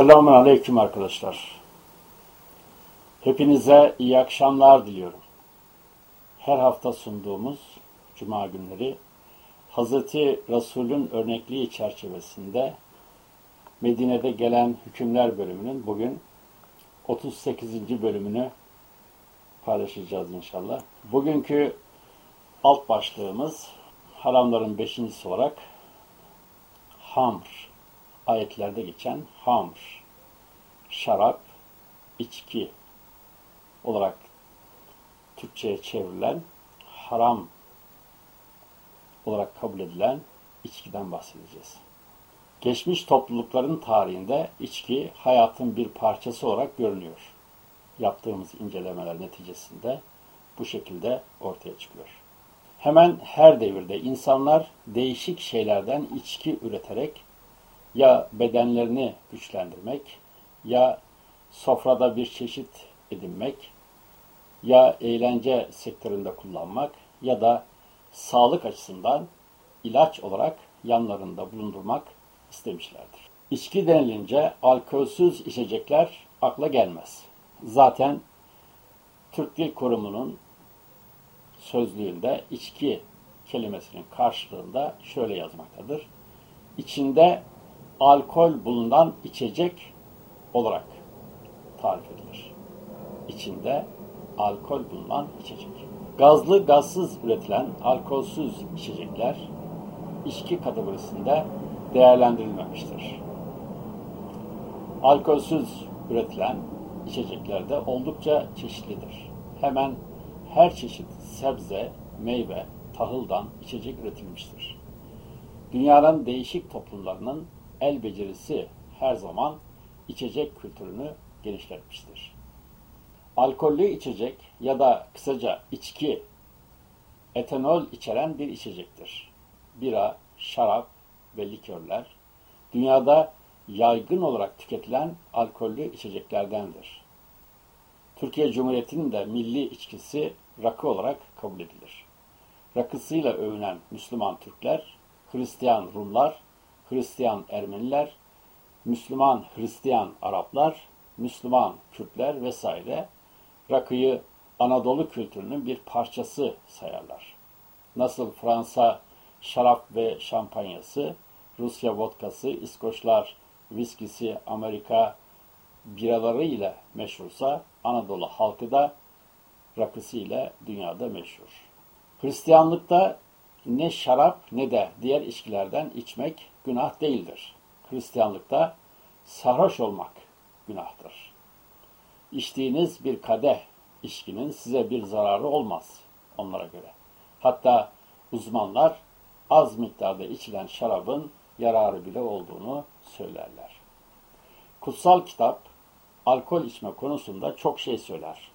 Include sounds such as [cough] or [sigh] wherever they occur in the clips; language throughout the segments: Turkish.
Selamun Aleyküm arkadaşlar. Hepinize iyi akşamlar diliyorum. Her hafta sunduğumuz Cuma günleri Hazreti Resul'ün örnekliği çerçevesinde Medine'de gelen hükümler bölümünün bugün 38. bölümünü paylaşacağız inşallah. Bugünkü alt başlığımız haramların beşincisi olarak hamr ayetlerde geçen hamr, şarap, içki olarak Türkçe'ye çevrilen haram olarak kabul edilen içkiden bahsedeceğiz. Geçmiş toplulukların tarihinde içki hayatın bir parçası olarak görünüyor. Yaptığımız incelemeler neticesinde bu şekilde ortaya çıkıyor. Hemen her devirde insanlar değişik şeylerden içki üreterek ya bedenlerini güçlendirmek, ya sofrada bir çeşit edinmek, ya eğlence sektöründe kullanmak ya da sağlık açısından ilaç olarak yanlarında bulundurmak istemişlerdir. İçki denilince alkolsüz içecekler akla gelmez. Zaten Türk Dil Kurumu'nun sözlüğünde içki kelimesinin karşılığında şöyle yazmaktadır. İçinde alkol bulunan içecek olarak tarif edilir. İçinde alkol bulunan içecek. Gazlı, gazsız üretilen alkolsüz içecekler içki kategorisinde değerlendirilmemiştir. Alkolsüz üretilen içecekler de oldukça çeşitlidir. Hemen her çeşit sebze, meyve, tahıldan içecek üretilmiştir. Dünyanın değişik toplumlarının el becerisi her zaman içecek kültürünü genişletmiştir. Alkollü içecek ya da kısaca içki, etanol içeren bir içecektir. Bira, şarap ve likörler, dünyada yaygın olarak tüketilen alkollü içeceklerdendir. Türkiye Cumhuriyeti'nin de milli içkisi rakı olarak kabul edilir. Rakısıyla övünen Müslüman Türkler, Hristiyan Rumlar Hristiyan Ermeniler, Müslüman Hristiyan Araplar, Müslüman Kürtler vesaire rakıyı Anadolu kültürünün bir parçası sayarlar. Nasıl Fransa şarap ve şampanyası, Rusya vodkası, İskoçlar viskisi, Amerika biraları ile meşhursa Anadolu halkı da rakısı ile dünyada meşhur. Hristiyanlıkta ne şarap ne de diğer içkilerden içmek günah değildir. Hristiyanlıkta sarhoş olmak günahtır. İçtiğiniz bir kadeh içkinin size bir zararı olmaz onlara göre. Hatta uzmanlar az miktarda içilen şarabın yararı bile olduğunu söylerler. Kutsal kitap alkol içme konusunda çok şey söyler.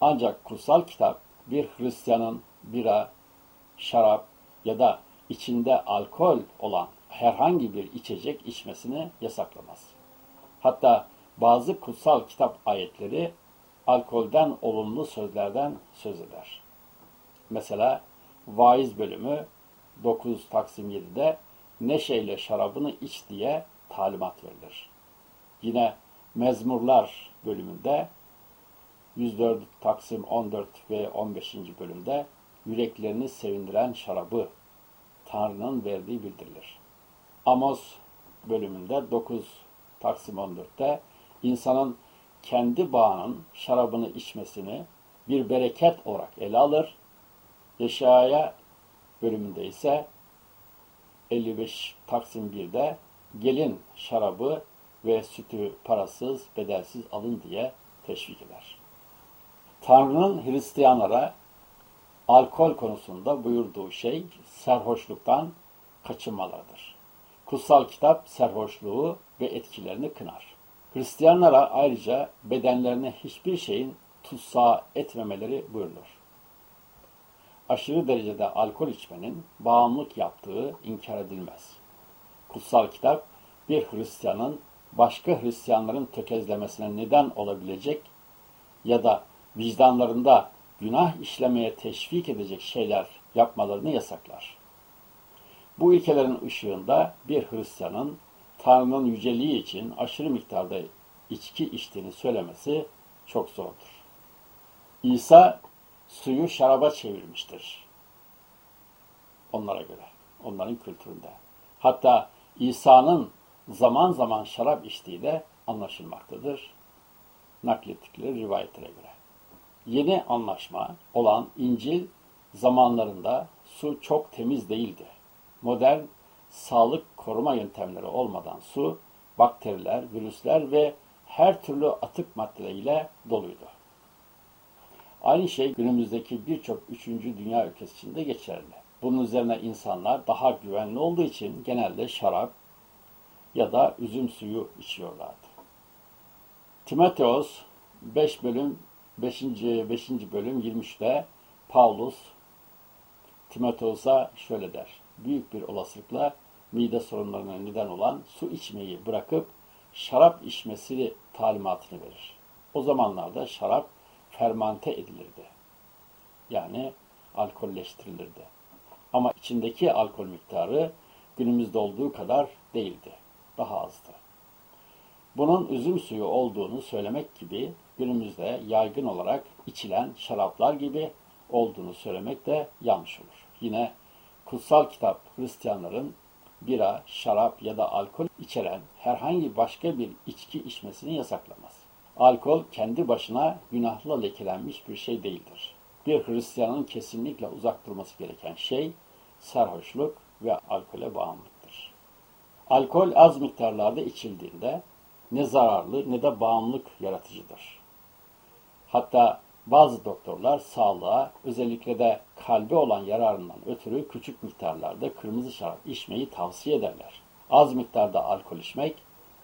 Ancak kutsal kitap bir Hristiyanın bira, şarap ya da içinde alkol olan herhangi bir içecek içmesini yasaklamaz. Hatta bazı kutsal kitap ayetleri alkolden olumlu sözlerden söz eder. Mesela vaiz bölümü 9 Taksim 7'de neşeyle şarabını iç diye talimat verilir. Yine Mezmurlar bölümünde 104 Taksim 14 ve 15. bölümde yüreklerini sevindiren şarabı Tanrı'nın verdiği bildirilir. Amos bölümünde 9 Taksim 14'te insanın kendi bağının şarabını içmesini bir bereket olarak ele alır. Yeşaya bölümünde ise 55 Taksim 1'de gelin şarabı ve sütü parasız, bedelsiz alın diye teşvik eder. Tanrı'nın Hristiyanlara alkol konusunda buyurduğu şey serhoşluktan kaçınmalarıdır. Kutsal kitap serhoşluğu ve etkilerini kınar. Hristiyanlara ayrıca bedenlerine hiçbir şeyin tutsağı etmemeleri buyurulur. Aşırı derecede alkol içmenin bağımlılık yaptığı inkar edilmez. Kutsal kitap bir Hristiyanın başka Hristiyanların tökezlemesine neden olabilecek ya da vicdanlarında günah işlemeye teşvik edecek şeyler yapmalarını yasaklar. Bu ilkelerin ışığında bir Hristiyanın Tanrı'nın yüceliği için aşırı miktarda içki içtiğini söylemesi çok zordur. İsa suyu şaraba çevirmiştir. Onlara göre, onların kültüründe. Hatta İsa'nın zaman zaman şarap içtiği de anlaşılmaktadır. Naklettikleri rivayetlere göre. Yeni anlaşma olan İncil zamanlarında su çok temiz değildi. Modern sağlık koruma yöntemleri olmadan su, bakteriler, virüsler ve her türlü atık maddeleriyle doluydu. Aynı şey günümüzdeki birçok üçüncü dünya ülkesi için de geçerli. Bunun üzerine insanlar daha güvenli olduğu için genelde şarap ya da üzüm suyu içiyorlardı. Timoteos 5 bölüm 5. 5. bölüm 23'te Paulus Timoteos'a şöyle der. Büyük bir olasılıkla mide sorunlarına neden olan su içmeyi bırakıp şarap içmesini talimatını verir. O zamanlarda şarap fermante edilirdi. Yani alkolleştirilirdi. Ama içindeki alkol miktarı günümüzde olduğu kadar değildi. Daha azdı. Bunun üzüm suyu olduğunu söylemek gibi günümüzde yaygın olarak içilen şaraplar gibi olduğunu söylemek de yanlış olur. Yine kutsal kitap Hristiyanların bira, şarap ya da alkol içeren herhangi başka bir içki içmesini yasaklamaz. Alkol kendi başına günahla lekelenmiş bir şey değildir. Bir Hristiyanın kesinlikle uzak durması gereken şey sarhoşluk ve alkole bağımlılıktır. Alkol az miktarlarda içildiğinde ne zararlı ne de bağımlılık yaratıcıdır. Hatta bazı doktorlar sağlığa, özellikle de kalbe olan yararından ötürü küçük miktarlarda kırmızı şarap içmeyi tavsiye ederler. Az miktarda alkol içmek,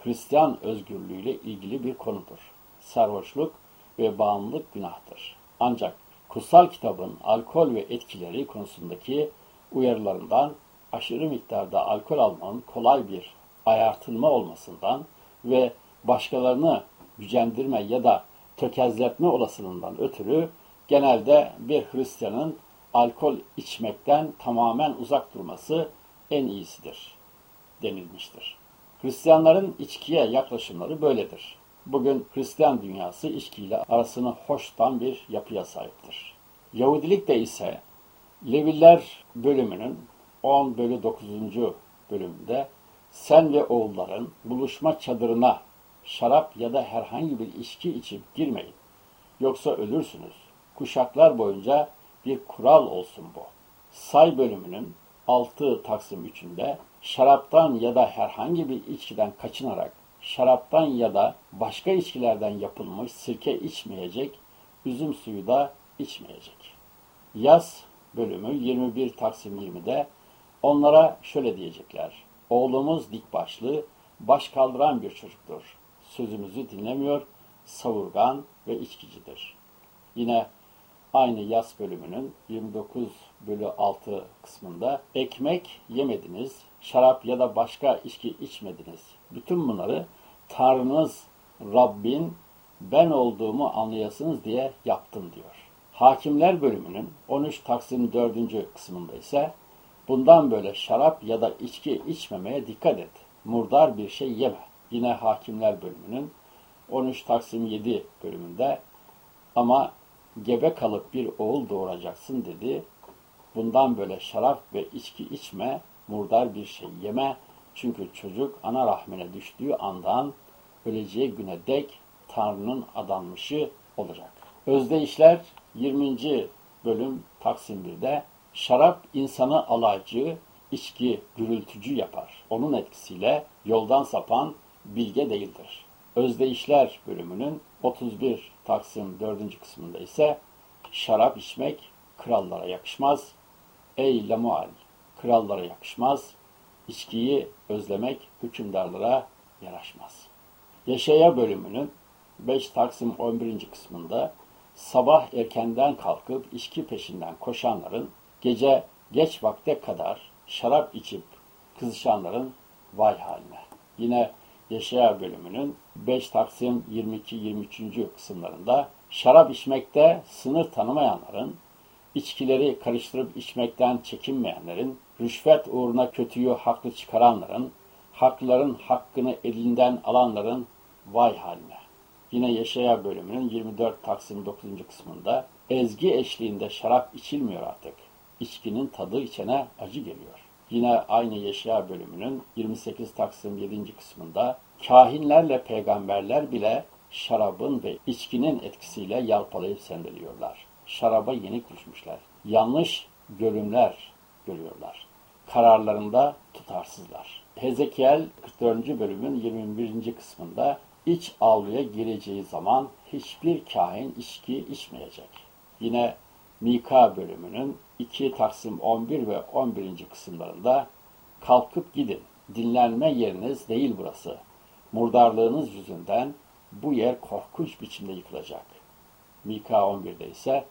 Hristiyan özgürlüğüyle ilgili bir konudur. Sarhoşluk ve bağımlılık günahtır. Ancak kutsal kitabın alkol ve etkileri konusundaki uyarılarından aşırı miktarda alkol almanın kolay bir ayartılma olmasından ve başkalarını gücendirme ya da tökezletme olasılığından ötürü genelde bir Hristiyanın alkol içmekten tamamen uzak durması en iyisidir denilmiştir. Hristiyanların içkiye yaklaşımları böyledir. Bugün Hristiyan dünyası içkiyle arasını hoştan bir yapıya sahiptir. Yahudilik de ise Leviller bölümünün 10 bölü 9. bölümünde sen ve oğulların buluşma çadırına şarap ya da herhangi bir içki içip girmeyin. Yoksa ölürsünüz. Kuşaklar boyunca bir kural olsun bu. Say bölümünün 6 Taksim 3'ünde şaraptan ya da herhangi bir içkiden kaçınarak şaraptan ya da başka içkilerden yapılmış sirke içmeyecek, üzüm suyu da içmeyecek. Yaz bölümü 21 Taksim 20'de onlara şöyle diyecekler. Oğlumuz dik başlı, baş kaldıran bir çocuktur sözümüzü dinlemiyor, savurgan ve içkicidir. Yine aynı yaz bölümünün 29 bölü 6 kısmında ekmek yemediniz, şarap ya da başka içki içmediniz. Bütün bunları Tanrınız Rabbin ben olduğumu anlayasınız diye yaptım diyor. Hakimler bölümünün 13 Taksim 4. kısmında ise bundan böyle şarap ya da içki içmemeye dikkat et. Murdar bir şey yeme yine Hakimler bölümünün 13 Taksim 7 bölümünde ama gebe kalıp bir oğul doğuracaksın dedi. Bundan böyle şarap ve içki içme, murdar bir şey yeme. Çünkü çocuk ana rahmine düştüğü andan öleceği güne dek Tanrı'nın adanmışı olacak. Özdeyişler 20. bölüm Taksim 1'de şarap insanı alaycı, içki gürültücü yapar. Onun etkisiyle yoldan sapan bilge değildir. Özdeyişler bölümünün 31 Taksim 4. kısmında ise şarap içmek krallara yakışmaz. Ey Lemual, krallara yakışmaz. İçkiyi özlemek hükümdarlara yaraşmaz. Yaşaya bölümünün 5 Taksim 11. kısmında sabah erkenden kalkıp içki peşinden koşanların gece geç vakte kadar şarap içip kızışanların vay haline. Yine Yaşaya bölümünün 5 Taksim 22-23. kısımlarında şarap içmekte sınır tanımayanların, içkileri karıştırıp içmekten çekinmeyenlerin, rüşvet uğruna kötüyü haklı çıkaranların, Hakların hakkını elinden alanların vay haline. Yine Yaşaya bölümünün 24 Taksim 9. kısmında ezgi eşliğinde şarap içilmiyor artık. İçkinin tadı içene acı geliyor. Yine aynı Yaşaya bölümünün 28 Taksim 7. kısmında kahinlerle peygamberler bile şarabın ve içkinin etkisiyle yalpalayıp sendeliyorlar. Şaraba yenik düşmüşler. Yanlış görümler görüyorlar. Kararlarında tutarsızlar. Hezekiel 44. bölümün 21. kısmında iç avluya gireceği zaman hiçbir kahin içki içmeyecek. Yine Mika bölümünün 2 Taksim 11 ve 11. kısımlarında kalkıp gidin, dinlenme yeriniz değil burası. Murdarlığınız yüzünden bu yer korkunç biçimde yıkılacak. Mika 11'de ise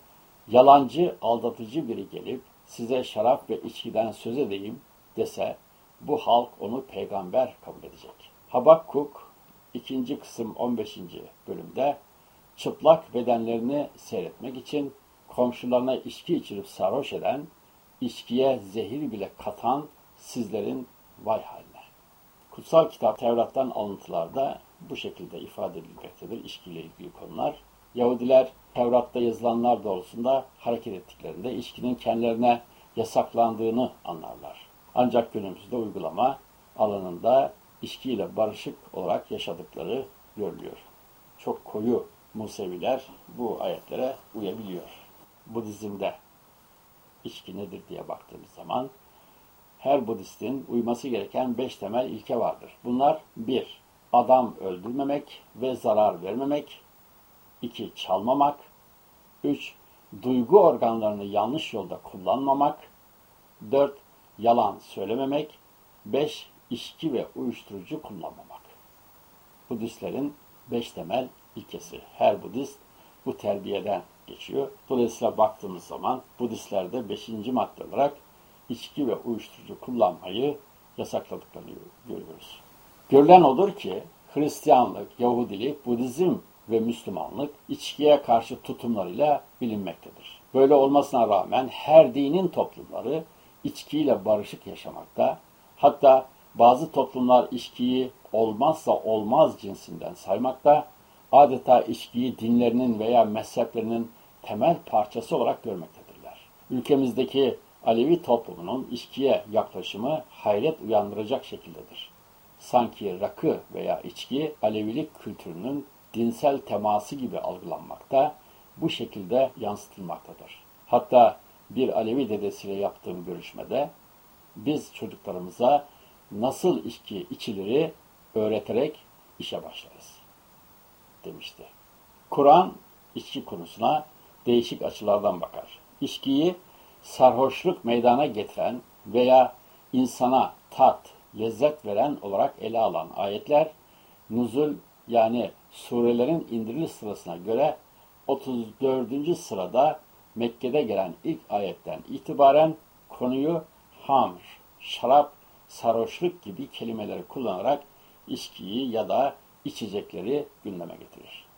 yalancı, aldatıcı biri gelip size şarap ve içkiden söz edeyim dese bu halk onu peygamber kabul edecek. Habakkuk 2. kısım 15. bölümde çıplak bedenlerini seyretmek için komşularına içki içirip sarhoş eden, içkiye zehir bile katan sizlerin vay haline. Kutsal kitap Tevrat'tan alıntılarda bu şekilde ifade edilmektedir içkiyle ilgili konular. Yahudiler Tevrat'ta yazılanlar doğrultusunda hareket ettiklerinde içkinin kendilerine yasaklandığını anlarlar. Ancak günümüzde uygulama alanında içkiyle barışık olarak yaşadıkları görülüyor. Çok koyu Museviler bu ayetlere uyabiliyor. Budizm'de içki nedir diye baktığımız zaman her Budistin uyması gereken beş temel ilke vardır. Bunlar bir, adam öldürmemek ve zarar vermemek. iki, çalmamak. Üç, duygu organlarını yanlış yolda kullanmamak. Dört, yalan söylememek. Beş, içki ve uyuşturucu kullanmamak. Budistlerin beş temel ilkesi. Her Budist bu terbiyeden geçiyor. Dolayısıyla baktığımız zaman Budistlerde beşinci madde olarak içki ve uyuşturucu kullanmayı yasakladıklarını görüyoruz. Görülen odur ki Hristiyanlık, Yahudilik, Budizm ve Müslümanlık içkiye karşı tutumlarıyla bilinmektedir. Böyle olmasına rağmen her dinin toplumları içkiyle barışık yaşamakta, hatta bazı toplumlar içkiyi olmazsa olmaz cinsinden saymakta, adeta içkiyi dinlerinin veya mezheplerinin temel parçası olarak görmektedirler. Ülkemizdeki Alevi toplumunun içkiye yaklaşımı hayret uyandıracak şekildedir. Sanki rakı veya içki Alevilik kültürünün dinsel teması gibi algılanmakta, bu şekilde yansıtılmaktadır. Hatta bir Alevi dedesiyle yaptığım görüşmede biz çocuklarımıza nasıl içki içileri öğreterek işe başlarız demişti. Kur'an içki konusuna değişik açılardan bakar. İçkiyi sarhoşluk meydana getiren veya insana tat, lezzet veren olarak ele alan ayetler, nuzul yani surelerin indiriliş sırasına göre 34. sırada Mekke'de gelen ilk ayetten itibaren konuyu hamr, şarap, sarhoşluk gibi kelimeleri kullanarak içkiyi ya da içecekleri gündeme getirir.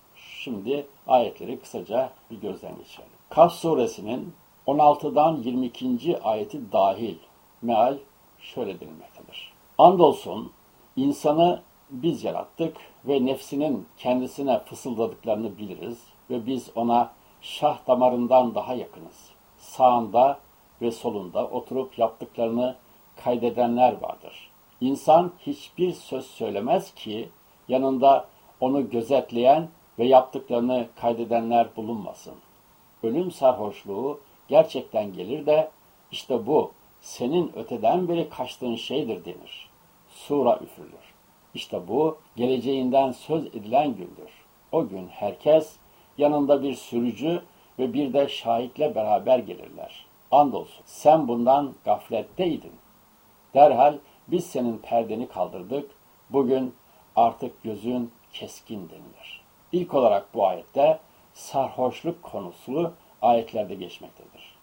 Şimdi ayetleri kısaca bir gözden geçirelim. Kaf suresinin 16'dan 22. ayeti dahil meal şöyle denilmektedir. Andolsun insanı biz yarattık ve nefsinin kendisine fısıldadıklarını biliriz ve biz ona şah damarından daha yakınız. Sağında ve solunda oturup yaptıklarını kaydedenler vardır. İnsan hiçbir söz söylemez ki yanında onu gözetleyen ve yaptıklarını kaydedenler bulunmasın. Ölüm sarhoşluğu gerçekten gelir de işte bu senin öteden beri kaçtığın şeydir denir. Sura üfürülür. İşte bu geleceğinden söz edilen gündür. O gün herkes yanında bir sürücü ve bir de şahitle beraber gelirler. Andolsun sen bundan gafletteydin. Derhal biz senin perdeni kaldırdık. Bugün artık gözün keskin denilir. İlk olarak bu ayette sarhoşluk konusunu ayetlerde geçmektedir.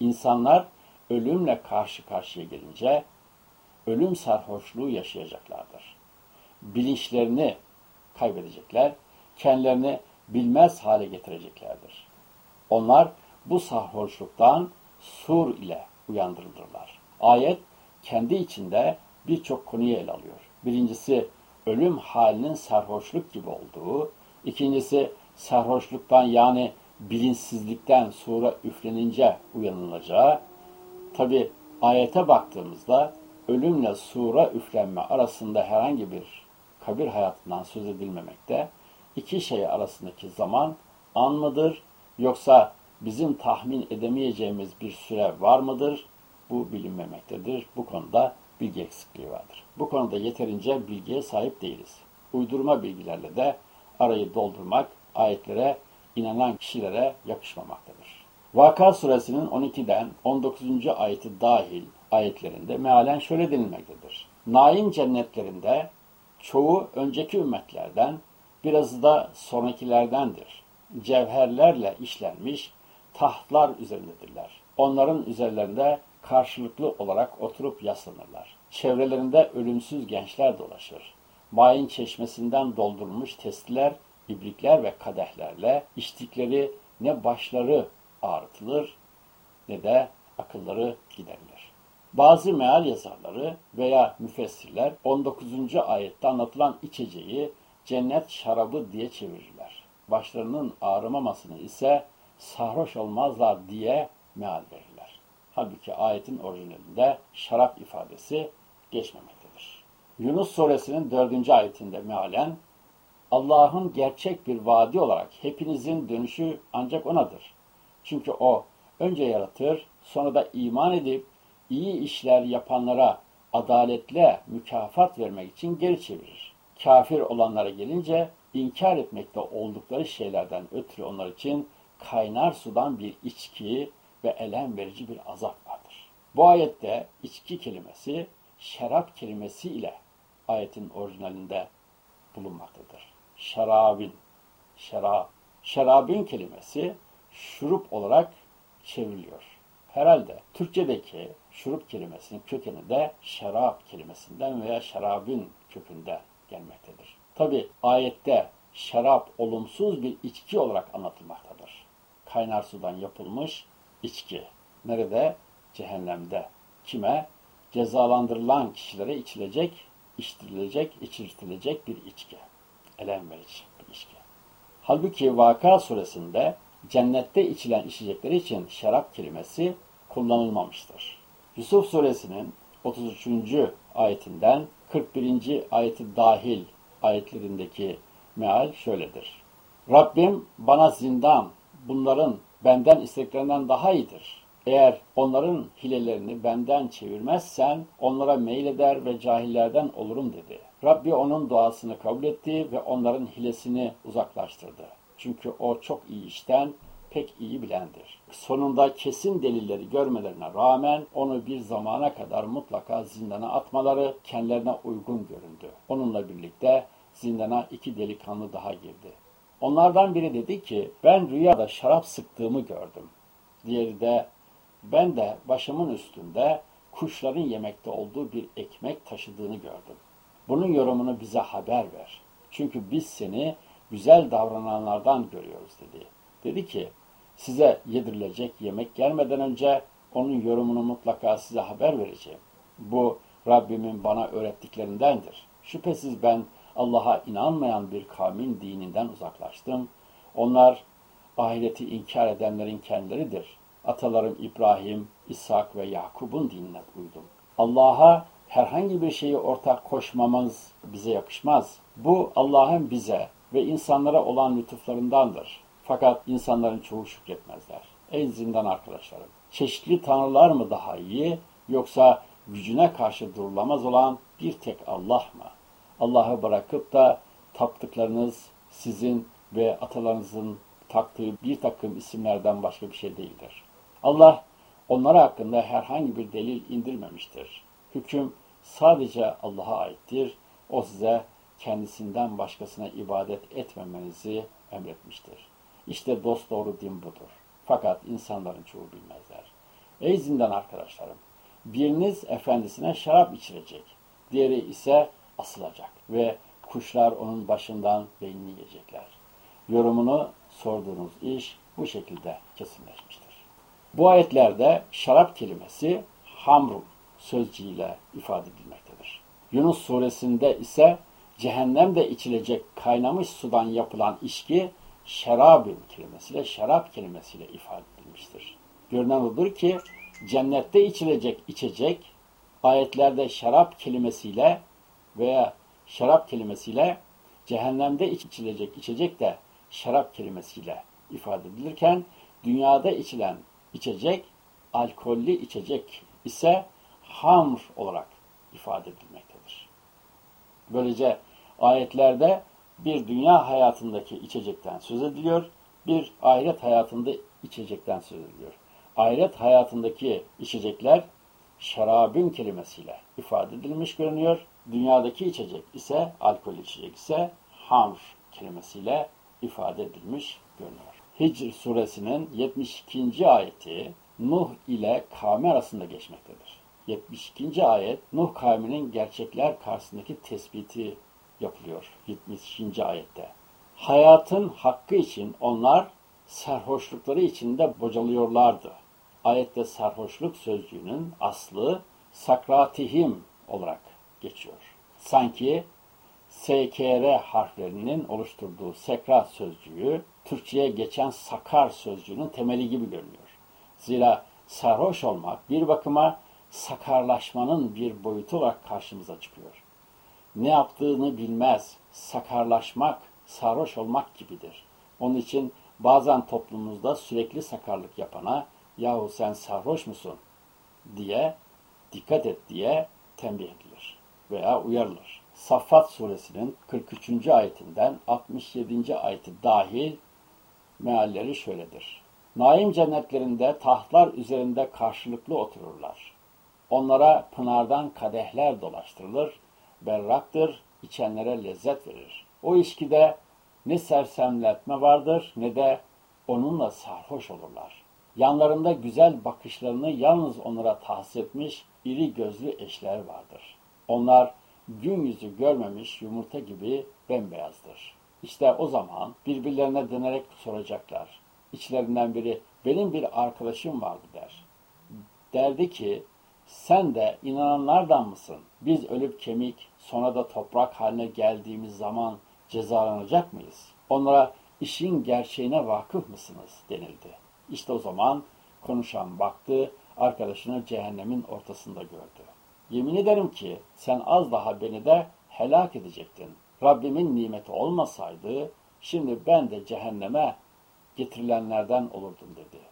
İnsanlar ölümle karşı karşıya gelince ölüm sarhoşluğu yaşayacaklardır. Bilinçlerini kaybedecekler, kendilerini bilmez hale getireceklerdir. Onlar bu sarhoşluktan sur ile uyandırılırlar. Ayet kendi içinde birçok konuyu ele alıyor. Birincisi ölüm halinin sarhoşluk gibi olduğu, ikincisi sarhoşluktan yani bilinçsizlikten sonra üflenince uyanılacağı. Tabi ayete baktığımızda ölümle sura üflenme arasında herhangi bir kabir hayatından söz edilmemekte. İki şey arasındaki zaman an mıdır yoksa bizim tahmin edemeyeceğimiz bir süre var mıdır? Bu bilinmemektedir. Bu konuda bilgi eksikliği vardır. Bu konuda yeterince bilgiye sahip değiliz. Uydurma bilgilerle de arayı doldurmak ayetlere inanan kişilere yakışmamaktadır. Vaka suresinin 12'den 19. ayeti dahil ayetlerinde mealen şöyle denilmektedir. Naim cennetlerinde çoğu önceki ümmetlerden, birazı da sonrakilerdendir. Cevherlerle işlenmiş tahtlar üzerindedirler. Onların üzerlerinde karşılıklı olarak oturup yaslanırlar. Çevrelerinde ölümsüz gençler dolaşır. Mayin çeşmesinden doldurulmuş testiler, ibrikler ve kadehlerle içtikleri ne başları ağrıtılır ne de akılları giderilir. Bazı meal yazarları veya müfessirler 19. ayette anlatılan içeceği cennet şarabı diye çevirirler. Başlarının ağrımamasını ise sarhoş olmazlar diye meal verirler. Halbuki ayetin orijinalinde şarap ifadesi geçmemektedir. Yunus suresinin 4. ayetinde mealen Allah'ın gerçek bir vaadi olarak hepinizin dönüşü ancak O'nadır. Çünkü O önce yaratır, sonra da iman edip iyi işler yapanlara adaletle mükafat vermek için geri çevirir. Kafir olanlara gelince inkar etmekte oldukları şeylerden ötürü onlar için kaynar sudan bir içki ve elem verici bir azap vardır. Bu ayette içki kelimesi şarap kelimesi ile ayetin orijinalinde bulunmaktadır. Şarabin, şarap, şarabin kelimesi şurup olarak çevriliyor. Herhalde Türkçedeki şurup kelimesinin kökeni de şarap kelimesinden veya şarabın kökünde gelmektedir. Tabi ayette şarap olumsuz bir içki olarak anlatılmaktadır. Kaynar sudan yapılmış içki. Nerede? Cehennemde. Kime? Cezalandırılan kişilere içilecek, içtirilecek, içirtilecek bir içki. Elem verici bir içki. Halbuki Vaka suresinde cennette içilen içecekler için şarap kelimesi kullanılmamıştır. Yusuf suresinin 33. ayetinden 41. ayeti dahil ayetlerindeki meal şöyledir. Rabbim bana zindan, bunların benden isteklerinden daha iyidir. Eğer onların hilelerini benden çevirmezsen onlara meyleder ve cahillerden olurum dedi. Rabbi onun duasını kabul etti ve onların hilesini uzaklaştırdı. Çünkü o çok iyi işten pek iyi bilendir. Sonunda kesin delilleri görmelerine rağmen onu bir zamana kadar mutlaka zindana atmaları kendilerine uygun göründü. Onunla birlikte zindana iki delikanlı daha girdi. Onlardan biri dedi ki ben rüyada şarap sıktığımı gördüm. Diğeri de ben de başımın üstünde kuşların yemekte olduğu bir ekmek taşıdığını gördüm. Bunun yorumunu bize haber ver. Çünkü biz seni güzel davrananlardan görüyoruz dedi. Dedi ki size yedirilecek yemek gelmeden önce onun yorumunu mutlaka size haber vereceğim. Bu Rabbimin bana öğrettiklerindendir. Şüphesiz ben Allah'a inanmayan bir kavmin dininden uzaklaştım. Onlar ahireti inkar edenlerin kendileridir. Atalarım İbrahim, İshak ve Yakub'un dinine uydum. Allah'a herhangi bir şeyi ortak koşmamız bize yakışmaz. Bu Allah'ın bize ve insanlara olan lütuflarındandır. Fakat insanların çoğu şükretmezler. Ey zindan arkadaşlarım, çeşitli tanrılar mı daha iyi yoksa gücüne karşı durulamaz olan bir tek Allah mı? Allah'ı bırakıp da taptıklarınız sizin ve atalarınızın taktığı bir takım isimlerden başka bir şey değildir. Allah onlara hakkında herhangi bir delil indirmemiştir. Hüküm sadece Allah'a aittir. O size kendisinden başkasına ibadet etmemenizi emretmiştir. İşte dost doğru din budur. Fakat insanların çoğu bilmezler. Ey zindan arkadaşlarım! Biriniz efendisine şarap içirecek, diğeri ise asılacak ve kuşlar onun başından beynini yiyecekler. Yorumunu sorduğunuz iş bu şekilde kesinleşmiştir. Bu ayetlerde şarap kelimesi hamrum sözcüğüyle ifade edilmektedir. Yunus suresinde ise cehennemde içilecek kaynamış sudan yapılan içki şerabin kelimesiyle, şarap kelimesiyle ifade edilmiştir. Görünen odur ki cennette içilecek içecek ayetlerde şarap kelimesiyle veya şarap kelimesiyle cehennemde içilecek içecek de şarap kelimesiyle ifade edilirken dünyada içilen içecek alkollü içecek ise hamr olarak ifade edilmektedir. Böylece ayetlerde bir dünya hayatındaki içecekten söz ediliyor, bir ahiret hayatında içecekten söz ediliyor. Ahiret hayatındaki içecekler şarabın kelimesiyle ifade edilmiş görünüyor. Dünyadaki içecek ise, alkol içecek ise hamr kelimesiyle ifade edilmiş görünüyor. Hicr suresinin 72. ayeti Nuh ile kavmi arasında geçmektedir. 72. ayet Nuh kavminin gerçekler karşısındaki tespiti yapılıyor 72. ayette. Hayatın hakkı için onlar serhoşlukları içinde bocalıyorlardı. Ayette sarhoşluk sözcüğünün aslı sakratihim olarak geçiyor. Sanki SKR harflerinin oluşturduğu sekrat sözcüğü Türkçe'ye geçen sakar sözcüğünün temeli gibi görünüyor. Zira sarhoş olmak bir bakıma sakarlaşmanın bir boyutu olarak karşımıza çıkıyor. Ne yaptığını bilmez, sakarlaşmak, sarhoş olmak gibidir. Onun için bazen toplumumuzda sürekli sakarlık yapana yahu sen sarhoş musun diye dikkat et diye tembih edilir veya uyarılır. Saffat suresinin 43. ayetinden 67. ayeti dahil mealleri şöyledir. Naim cennetlerinde tahtlar üzerinde karşılıklı otururlar. Onlara pınardan kadehler dolaştırılır, berraktır, içenlere lezzet verir. O içkide ne sersemletme vardır ne de onunla sarhoş olurlar. Yanlarında güzel bakışlarını yalnız onlara tahsis etmiş iri gözlü eşler vardır. Onlar gün yüzü görmemiş yumurta gibi bembeyazdır. İşte o zaman birbirlerine dönerek soracaklar. İçlerinden biri benim bir arkadaşım vardı der. Derdi ki sen de inananlardan mısın? Biz ölüp kemik sonra da toprak haline geldiğimiz zaman cezalanacak mıyız? Onlara işin gerçeğine vakıf mısınız denildi. İşte o zaman konuşan baktı, arkadaşını cehennemin ortasında gördü. Yemin ederim ki sen az daha beni de helak edecektin. Rabbimin nimeti olmasaydı şimdi ben de cehenneme getirilenlerden olurdum dedi.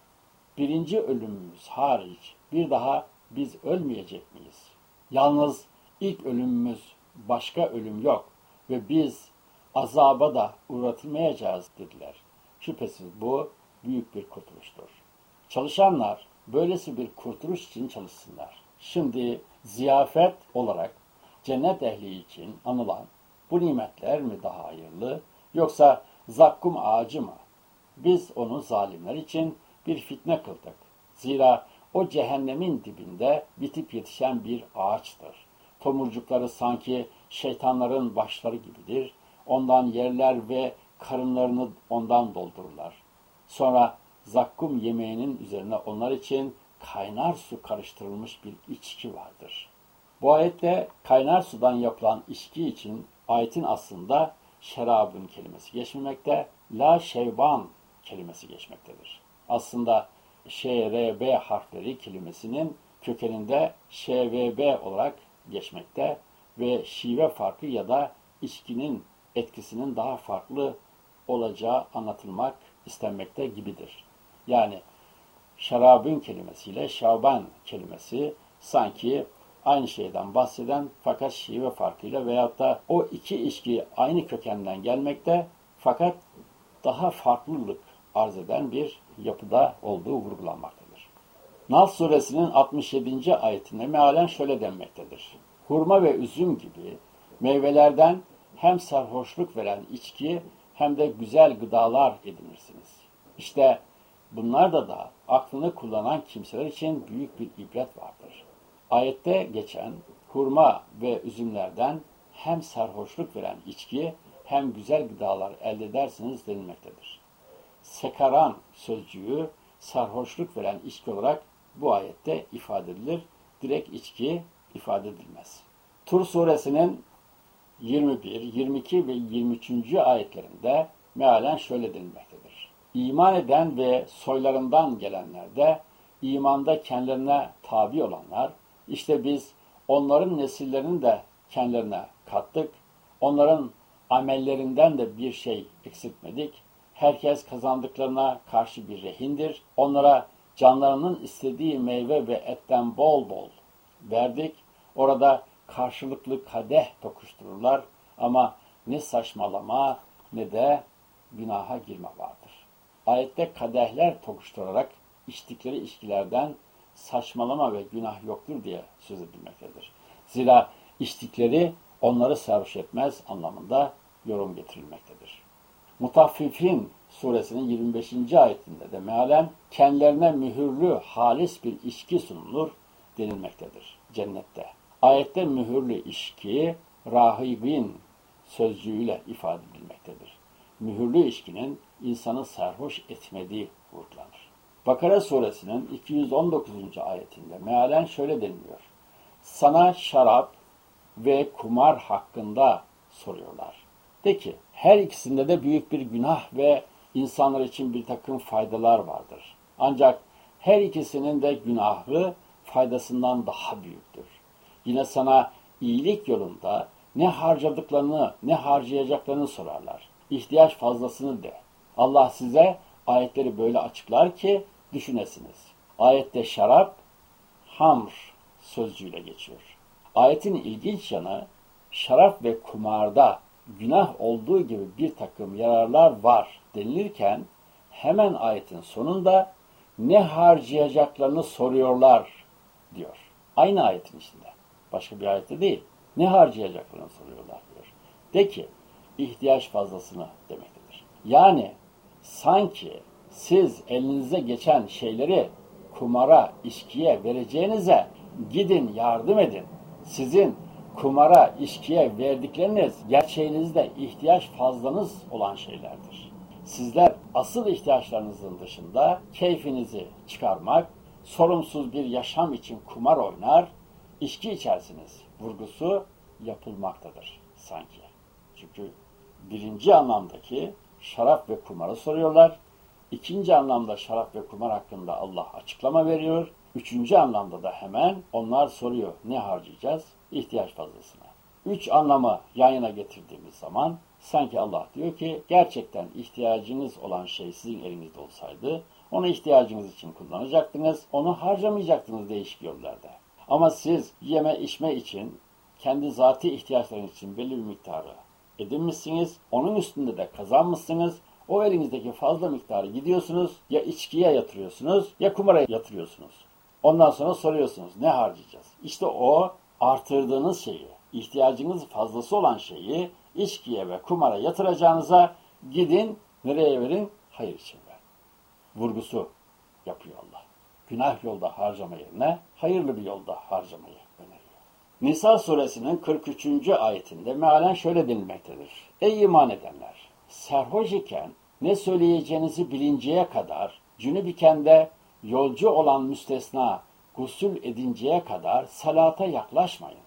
Birinci ölümümüz hariç bir daha biz ölmeyecek miyiz? Yalnız ilk ölümümüz başka ölüm yok ve biz azaba da uğratılmayacağız dediler. Şüphesiz bu büyük bir kurtuluştur. Çalışanlar böylesi bir kurtuluş için çalışsınlar. Şimdi ziyafet olarak cennet ehli için anılan bu nimetler mi daha hayırlı yoksa zakkum ağacı mı? Biz onu zalimler için bir fitne kıldık. Zira o cehennemin dibinde bitip yetişen bir ağaçtır. Tomurcukları sanki şeytanların başları gibidir. Ondan yerler ve karınlarını ondan doldururlar. Sonra zakkum yemeğinin üzerine onlar için kaynar su karıştırılmış bir içki vardır. Bu ayette kaynar sudan yapılan içki için ayetin aslında şerabın kelimesi geçmemekte, la şevban kelimesi geçmektedir. Aslında şrb harfleri kelimesinin kökeninde şvb olarak geçmekte ve şive farkı ya da içkinin etkisinin daha farklı olacağı anlatılmak istenmekte gibidir. Yani şarabın kelimesiyle şaban kelimesi sanki aynı şeyden bahseden fakat şive farkıyla veyahut da o iki içki aynı kökenden gelmekte fakat daha farklılık arz eden bir yapıda olduğu vurgulanmaktadır. Nas suresinin 67. ayetinde mealen şöyle denmektedir. Hurma ve üzüm gibi meyvelerden hem sarhoşluk veren içki hem de güzel gıdalar edinirsiniz. İşte bunlarda da aklını kullanan kimseler için büyük bir ibret vardır. Ayette geçen hurma ve üzümlerden hem sarhoşluk veren içki hem güzel gıdalar elde edersiniz denilmektedir. Sekaran sözcüğü sarhoşluk veren içki olarak bu ayette ifade edilir. Direkt içki ifade edilmez. Tur suresinin 21, 22 ve 23. ayetlerinde mealen şöyle denilmektedir. İman eden ve soylarından gelenler de imanda kendilerine tabi olanlar, işte biz onların nesillerini de kendilerine kattık, onların amellerinden de bir şey eksiltmedik. Herkes kazandıklarına karşı bir rehindir. Onlara canlarının istediği meyve ve etten bol bol verdik. Orada karşılıklı kadeh tokuştururlar ama ne saçmalama ne de günaha girme vardır. Ayette kadehler tokuşturarak içtikleri içkilerden saçmalama ve günah yoktur diye söz edilmektedir. Zira içtikleri onları sarhoş etmez anlamında yorum getirilmektedir. Mutaffifin suresinin 25. ayetinde de mealen kendilerine mühürlü halis bir içki sunulur denilmektedir cennette. Ayette mühürlü içki rahibin sözcüğüyle ifade edilmektedir. Mühürlü içkinin insanı sarhoş etmediği vurgulanır. Bakara suresinin 219. ayetinde mealen şöyle deniliyor. Sana şarap ve kumar hakkında soruyorlar. De ki her ikisinde de büyük bir günah ve insanlar için bir takım faydalar vardır. Ancak her ikisinin de günahı faydasından daha büyüktür. Yine sana iyilik yolunda ne harcadıklarını ne harcayacaklarını sorarlar. İhtiyaç fazlasını de. Allah size ayetleri böyle açıklar ki düşünesiniz. Ayette şarap, hamr sözcüğüyle geçiyor. Ayetin ilginç yanı şarap ve kumarda günah olduğu gibi bir takım yararlar var denilirken hemen ayetin sonunda ne harcayacaklarını soruyorlar diyor. Aynı ayetin içinde. Başka bir ayette değil. Ne harcayacaklarını soruyorlar diyor. De ki ihtiyaç fazlasını demektedir. Yani sanki siz elinize geçen şeyleri kumara, içkiye vereceğinize gidin yardım edin. Sizin kumara, içkiye verdikleriniz gerçeğinizde ihtiyaç fazlanız olan şeylerdir. Sizler asıl ihtiyaçlarınızın dışında keyfinizi çıkarmak, sorumsuz bir yaşam için kumar oynar, içki içersiniz vurgusu yapılmaktadır sanki. Çünkü birinci anlamdaki şarap ve kumarı soruyorlar. İkinci anlamda şarap ve kumar hakkında Allah açıklama veriyor. Üçüncü anlamda da hemen onlar soruyor ne harcayacağız? İhtiyaç fazlasına. Üç anlamı yan yana getirdiğimiz zaman sanki Allah diyor ki gerçekten ihtiyacınız olan şey sizin elinizde olsaydı onu ihtiyacınız için kullanacaktınız, onu harcamayacaktınız değişik yollarda. Ama siz yeme içme için kendi zati ihtiyaçlarınız için belli bir miktarı edinmişsiniz, onun üstünde de kazanmışsınız. O elinizdeki fazla miktarı gidiyorsunuz, ya içkiye yatırıyorsunuz ya kumara yatırıyorsunuz. Ondan sonra soruyorsunuz ne harcayacağız? İşte o artırdığınız şeyi, ihtiyacınız fazlası olan şeyi içkiye ve kumara yatıracağınıza gidin nereye verin? Hayır için ver. Vurgusu yapıyor Allah. Günah yolda harcama yerine hayırlı bir yolda harcamayı. Nisa suresinin 43. ayetinde mealen şöyle denilmektedir. Ey iman edenler! Serhoş iken ne söyleyeceğinizi bilinceye kadar cünüp iken de yolcu olan müstesna gusül edinceye kadar salata yaklaşmayın.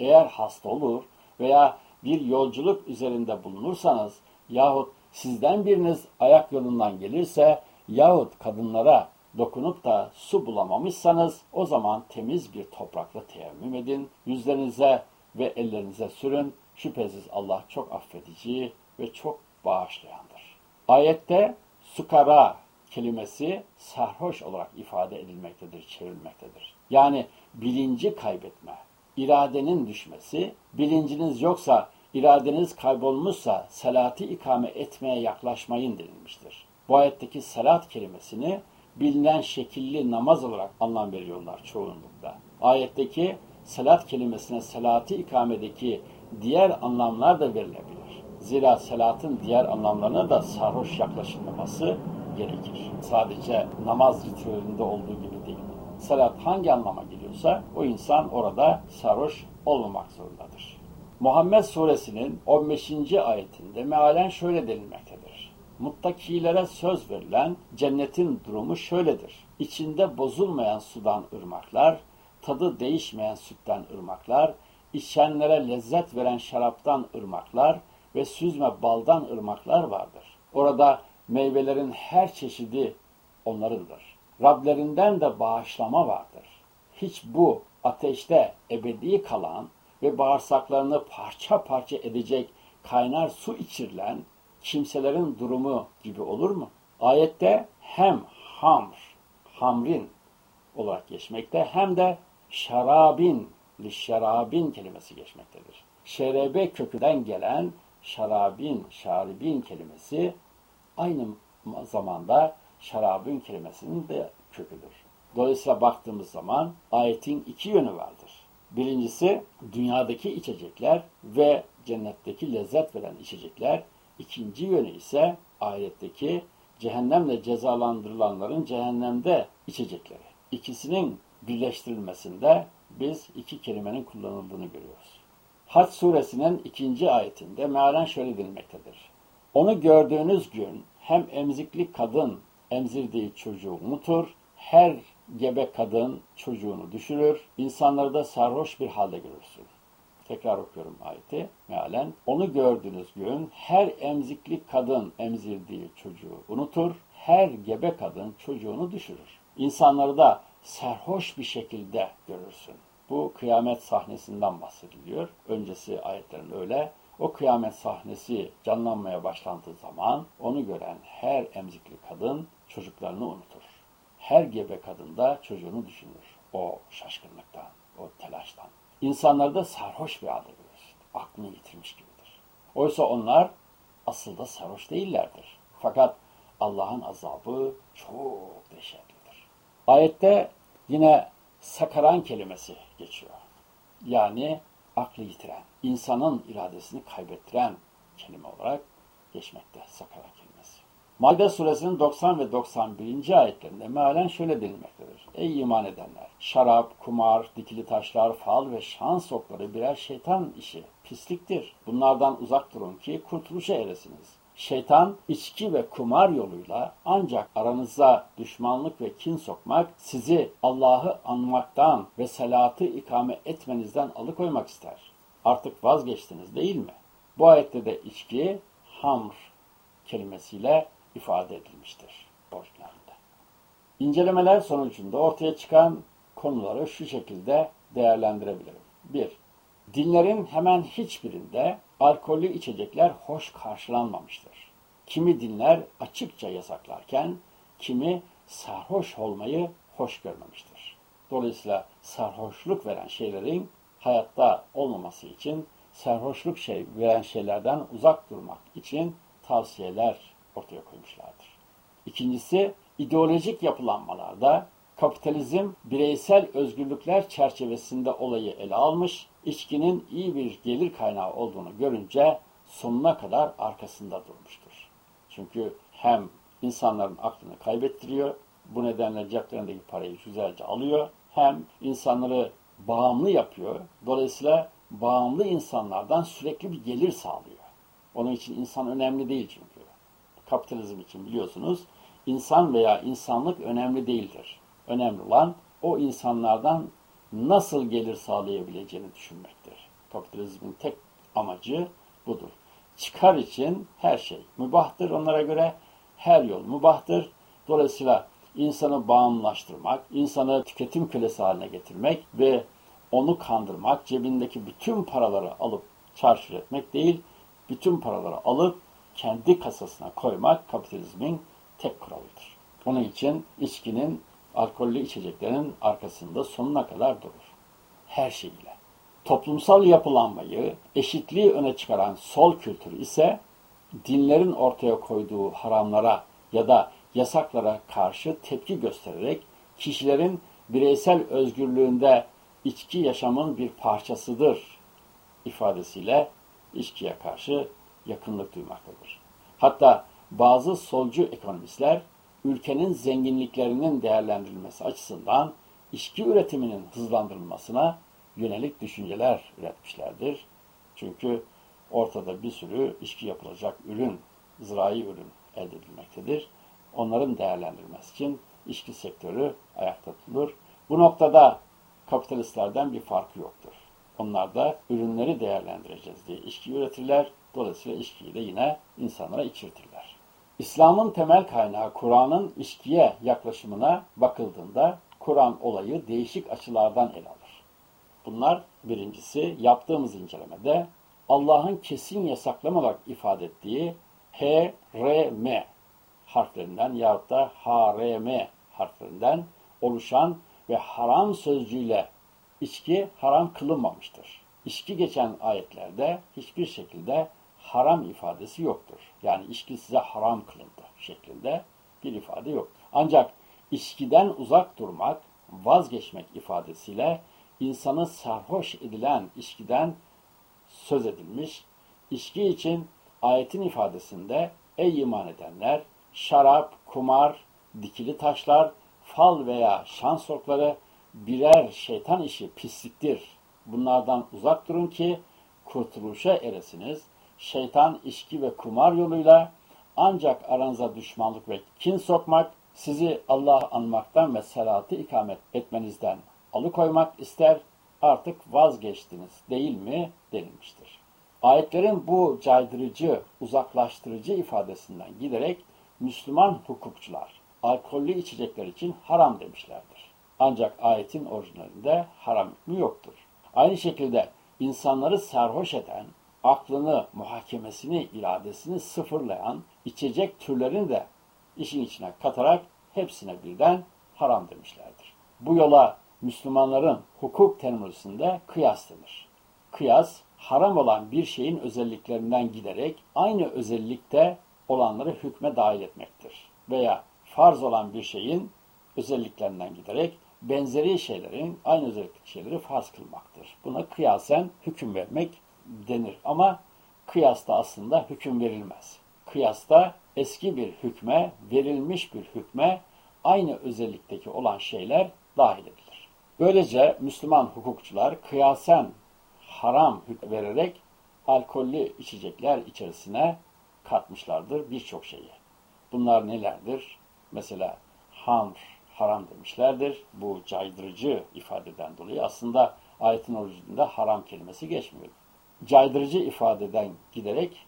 Eğer hasta olur veya bir yolculuk üzerinde bulunursanız yahut sizden biriniz ayak yolundan gelirse yahut kadınlara dokunup da su bulamamışsanız o zaman temiz bir toprakla teyemmüm edin. Yüzlerinize ve ellerinize sürün. Şüphesiz Allah çok affedici ve çok bağışlayandır. Ayette sukara kelimesi sarhoş olarak ifade edilmektedir, çevrilmektedir. Yani bilinci kaybetme, iradenin düşmesi, bilinciniz yoksa, iradeniz kaybolmuşsa salati ikame etmeye yaklaşmayın denilmiştir. Bu ayetteki salat kelimesini bilinen şekilli namaz olarak anlam veriyorlar çoğunlukla. Ayetteki salat kelimesine salati ikamedeki diğer anlamlar da verilebilir. Zira salatın diğer anlamlarına da sarhoş yaklaşılmaması gerekir. Sadece namaz ritüelinde olduğu gibi değil. Salat hangi anlama geliyorsa o insan orada sarhoş olmamak zorundadır. Muhammed suresinin 15. ayetinde mealen şöyle denilmektedir. Muttakilere söz verilen cennetin durumu şöyledir. İçinde bozulmayan sudan ırmaklar, tadı değişmeyen sütten ırmaklar, içenlere lezzet veren şaraptan ırmaklar ve süzme baldan ırmaklar vardır. Orada meyvelerin her çeşidi onlarındır. Rablerinden de bağışlama vardır. Hiç bu ateşte ebedi kalan ve bağırsaklarını parça parça edecek kaynar su içirilen kimselerin durumu gibi olur mu? Ayette hem hamr, hamrin olarak geçmekte hem de şarabin, şarabin kelimesi geçmektedir. Şerebe kökünden gelen şarabin, şaribin kelimesi aynı zamanda şarabın kelimesinin de köküdür. Dolayısıyla baktığımız zaman ayetin iki yönü vardır. Birincisi dünyadaki içecekler ve cennetteki lezzet veren içecekler. İkinci yönü ise ayetteki cehennemle cezalandırılanların cehennemde içecekleri. İkisinin birleştirilmesinde biz iki kelimenin kullanıldığını görüyoruz. Haç suresinin ikinci ayetinde mealen şöyle denilmektedir. Onu gördüğünüz gün hem emzikli kadın emzirdiği çocuğu unutur, her gebe kadın çocuğunu düşürür, insanları da sarhoş bir halde görürsün. Tekrar okuyorum ayeti mealen. Onu gördüğünüz gün her emzikli kadın emzirdiği çocuğu unutur, her gebe kadın çocuğunu düşürür. İnsanları da serhoş bir şekilde görürsün. Bu kıyamet sahnesinden bahsediliyor. Öncesi ayetlerin öyle. O kıyamet sahnesi canlanmaya başlandığı zaman onu gören her emzikli kadın çocuklarını unutur. Her gebe kadın da çocuğunu düşünür. O şaşkınlıktan, o telaştan. İnsanları da sarhoş bir halde görür. Aklını yitirmiş gibidir. Oysa onlar aslında sarhoş değillerdir. Fakat Allah'ın azabı çok dehşetlidir. Ayette yine sakaran kelimesi geçiyor. Yani aklı yitiren, insanın iradesini kaybettiren kelime olarak geçmekte sakaran. Maide suresinin 90 ve 91. ayetlerinde mealen şöyle denilmektedir. Ey iman edenler! Şarap, kumar, dikili taşlar, fal ve şans okları birer şeytan işi, pisliktir. Bunlardan uzak durun ki kurtuluşa eresiniz. Şeytan içki ve kumar yoluyla ancak aranıza düşmanlık ve kin sokmak, sizi Allah'ı anmaktan ve salatı ikame etmenizden alıkoymak ister. Artık vazgeçtiniz değil mi? Bu ayette de içki, hamr kelimesiyle ifade edilmiştir orijinalinde. İncelemeler sonucunda ortaya çıkan konuları şu şekilde değerlendirebilirim. 1. Dinlerin hemen hiçbirinde alkollü içecekler hoş karşılanmamıştır. Kimi dinler açıkça yasaklarken kimi sarhoş olmayı hoş görmemiştir. Dolayısıyla sarhoşluk veren şeylerin hayatta olmaması için sarhoşluk şey veren şeylerden uzak durmak için tavsiyeler ortaya koymuşlardır. İkincisi ideolojik yapılanmalarda kapitalizm bireysel özgürlükler çerçevesinde olayı ele almış, içkinin iyi bir gelir kaynağı olduğunu görünce sonuna kadar arkasında durmuştur. Çünkü hem insanların aklını kaybettiriyor, bu nedenle ceplerindeki parayı güzelce alıyor, hem insanları bağımlı yapıyor. Dolayısıyla bağımlı insanlardan sürekli bir gelir sağlıyor. Onun için insan önemli değil çünkü. Kapitalizm için biliyorsunuz insan veya insanlık önemli değildir. Önemli olan o insanlardan nasıl gelir sağlayabileceğini düşünmektir. Kapitalizmin tek amacı budur. Çıkar için her şey mübahtır onlara göre. Her yol mübahtır. Dolayısıyla insanı bağımlaştırmak, insanı tüketim kölesi haline getirmek ve onu kandırmak, cebindeki bütün paraları alıp çarşır etmek değil, bütün paraları alıp kendi kasasına koymak kapitalizmin tek kuralıdır. Onun için içkinin, alkollü içeceklerin arkasında sonuna kadar durur. Her şeyiyle. Toplumsal yapılanmayı, eşitliği öne çıkaran sol kültür ise dinlerin ortaya koyduğu haramlara ya da yasaklara karşı tepki göstererek kişilerin bireysel özgürlüğünde içki yaşamın bir parçasıdır ifadesiyle içkiye karşı yakınlık duymaktadır. Hatta bazı solcu ekonomistler ülkenin zenginliklerinin değerlendirilmesi açısından içki üretiminin hızlandırılmasına yönelik düşünceler üretmişlerdir. Çünkü ortada bir sürü içki yapılacak ürün, zirai ürün elde edilmektedir. Onların değerlendirilmesi için içki sektörü ayakta tutulur. Bu noktada kapitalistlerden bir farkı yoktur. Onlar da ürünleri değerlendireceğiz diye içki üretirler. Dolayısıyla içkiyi de yine insanlara içirtirler. İslam'ın temel kaynağı Kur'an'ın içkiye yaklaşımına bakıldığında Kur'an olayı değişik açılardan ele alır. Bunlar birincisi yaptığımız incelemede Allah'ın kesin yasaklama olarak ifade ettiği H, R, M harflerinden yahut da H, R, M harflerinden oluşan ve haram sözcüğüyle içki haram kılınmamıştır. İçki geçen ayetlerde hiçbir şekilde haram ifadesi yoktur. Yani içki size haram kılındı şeklinde bir ifade yok. Ancak içkiden uzak durmak, vazgeçmek ifadesiyle insanı sarhoş edilen içkiden söz edilmiş. İçki için ayetin ifadesinde ey iman edenler şarap, kumar, dikili taşlar, fal veya şans okları birer şeytan işi pisliktir. Bunlardan uzak durun ki kurtuluşa eresiniz. Şeytan içki ve kumar yoluyla ancak aranıza düşmanlık ve kin sokmak, sizi Allah anmaktan ve salatı ikamet etmenizden alıkoymak ister, artık vazgeçtiniz değil mi denilmiştir. Ayetlerin bu caydırıcı, uzaklaştırıcı ifadesinden giderek Müslüman hukukçular alkollü içecekler için haram demişlerdir. Ancak ayetin orijinalinde haram hükmü yoktur. Aynı şekilde insanları sarhoş eden, aklını, muhakemesini, iradesini sıfırlayan içecek türlerini de işin içine katarak hepsine birden haram demişlerdir. Bu yola Müslümanların hukuk terminolojisinde kıyas denir. Kıyas, haram olan bir şeyin özelliklerinden giderek aynı özellikte olanları hükme dahil etmektir. Veya farz olan bir şeyin özelliklerinden giderek benzeri şeylerin aynı özellikteki şeyleri farz kılmaktır. Buna kıyasen hüküm vermek denir ama kıyasta aslında hüküm verilmez. Kıyasta eski bir hükme, verilmiş bir hükme aynı özellikteki olan şeyler dahil edilir. Böylece Müslüman hukukçular kıyasen haram hüküm vererek alkollü içecekler içerisine katmışlardır birçok şeyi. Bunlar nelerdir? Mesela hamr, haram demişlerdir. Bu caydırıcı ifadeden dolayı aslında ayetin orijininde haram kelimesi geçmiyor. Caydırıcı ifadeden giderek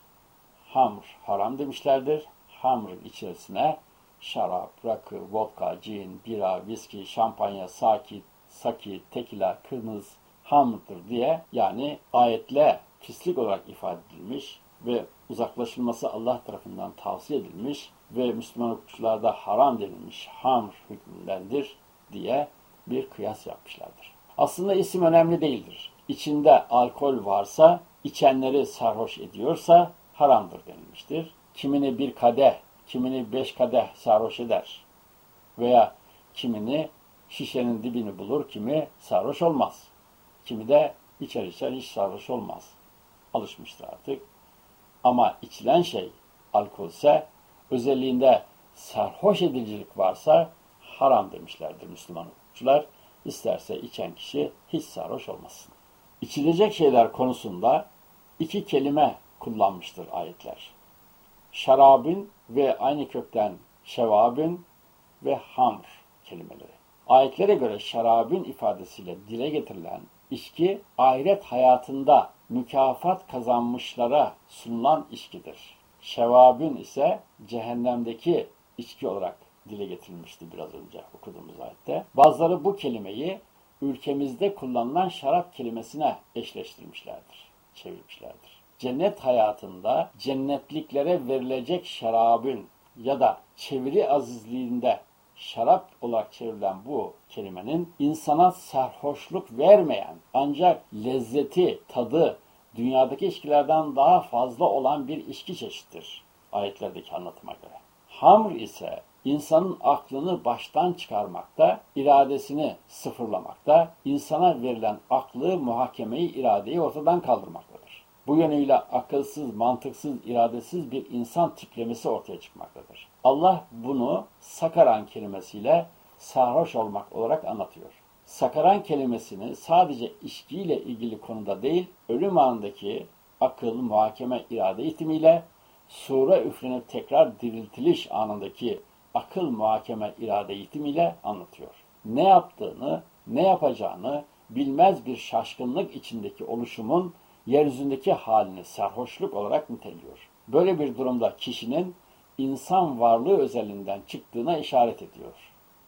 hamr, haram demişlerdir. Hamrın içerisine şarap, rakı, vodka, cin, bira, viski, şampanya, saki, saki, tekila, kırmızı, hamdır diye yani ayetle pislik olarak ifade edilmiş ve uzaklaşılması Allah tarafından tavsiye edilmiş ve Müslüman hukukçularda haram denilmiş hamr hükmündendir diye bir kıyas yapmışlardır. Aslında isim önemli değildir. İçinde alkol varsa, içenleri sarhoş ediyorsa haramdır denilmiştir. Kimini bir kadeh, kimini beş kadeh sarhoş eder. Veya kimini şişenin dibini bulur, kimi sarhoş olmaz. Kimi de içer içer hiç sarhoş olmaz. Alışmıştır artık. Ama içilen şey alkolse özelliğinde sarhoş edicilik varsa haram demişlerdir Müslüman hukukçular. İsterse içen kişi hiç sarhoş olmasın. İçilecek şeyler konusunda iki kelime kullanmıştır ayetler. Şarabın ve aynı kökten şevabın ve hamr kelimeleri. Ayetlere göre şarabın ifadesiyle dile getirilen içki ahiret hayatında mükafat kazanmışlara sunulan içkidir. Şevabün ise cehennemdeki içki olarak dile getirilmişti biraz önce okuduğumuz ayette. Bazıları bu kelimeyi ülkemizde kullanılan şarap kelimesine eşleştirmişlerdir, çevirmişlerdir. Cennet hayatında cennetliklere verilecek şarabın ya da çeviri azizliğinde şarap olarak çevrilen bu kelimenin insana sarhoşluk vermeyen ancak lezzeti, tadı dünyadaki içkilerden daha fazla olan bir içki çeşittir ayetlerdeki anlatıma göre. Hamr ise insanın aklını baştan çıkarmakta, iradesini sıfırlamakta, insana verilen aklı, muhakemeyi, iradeyi ortadan kaldırmaktadır. Bu yönüyle akılsız, mantıksız, iradesiz bir insan tiplemesi ortaya çıkmaktadır. Allah bunu sakaran kelimesiyle sarhoş olmak olarak anlatıyor. Sakaran kelimesini sadece içkiyle ilgili konuda değil, ölüm anındaki akıl, muhakeme, irade itimiyle sure üflenip tekrar diriltiliş anındaki akıl, muhakeme, irade itimiyle anlatıyor. Ne yaptığını, ne yapacağını, bilmez bir şaşkınlık içindeki oluşumun yeryüzündeki halini sarhoşluk olarak niteliyor. Böyle bir durumda kişinin insan varlığı özelinden çıktığına işaret ediyor.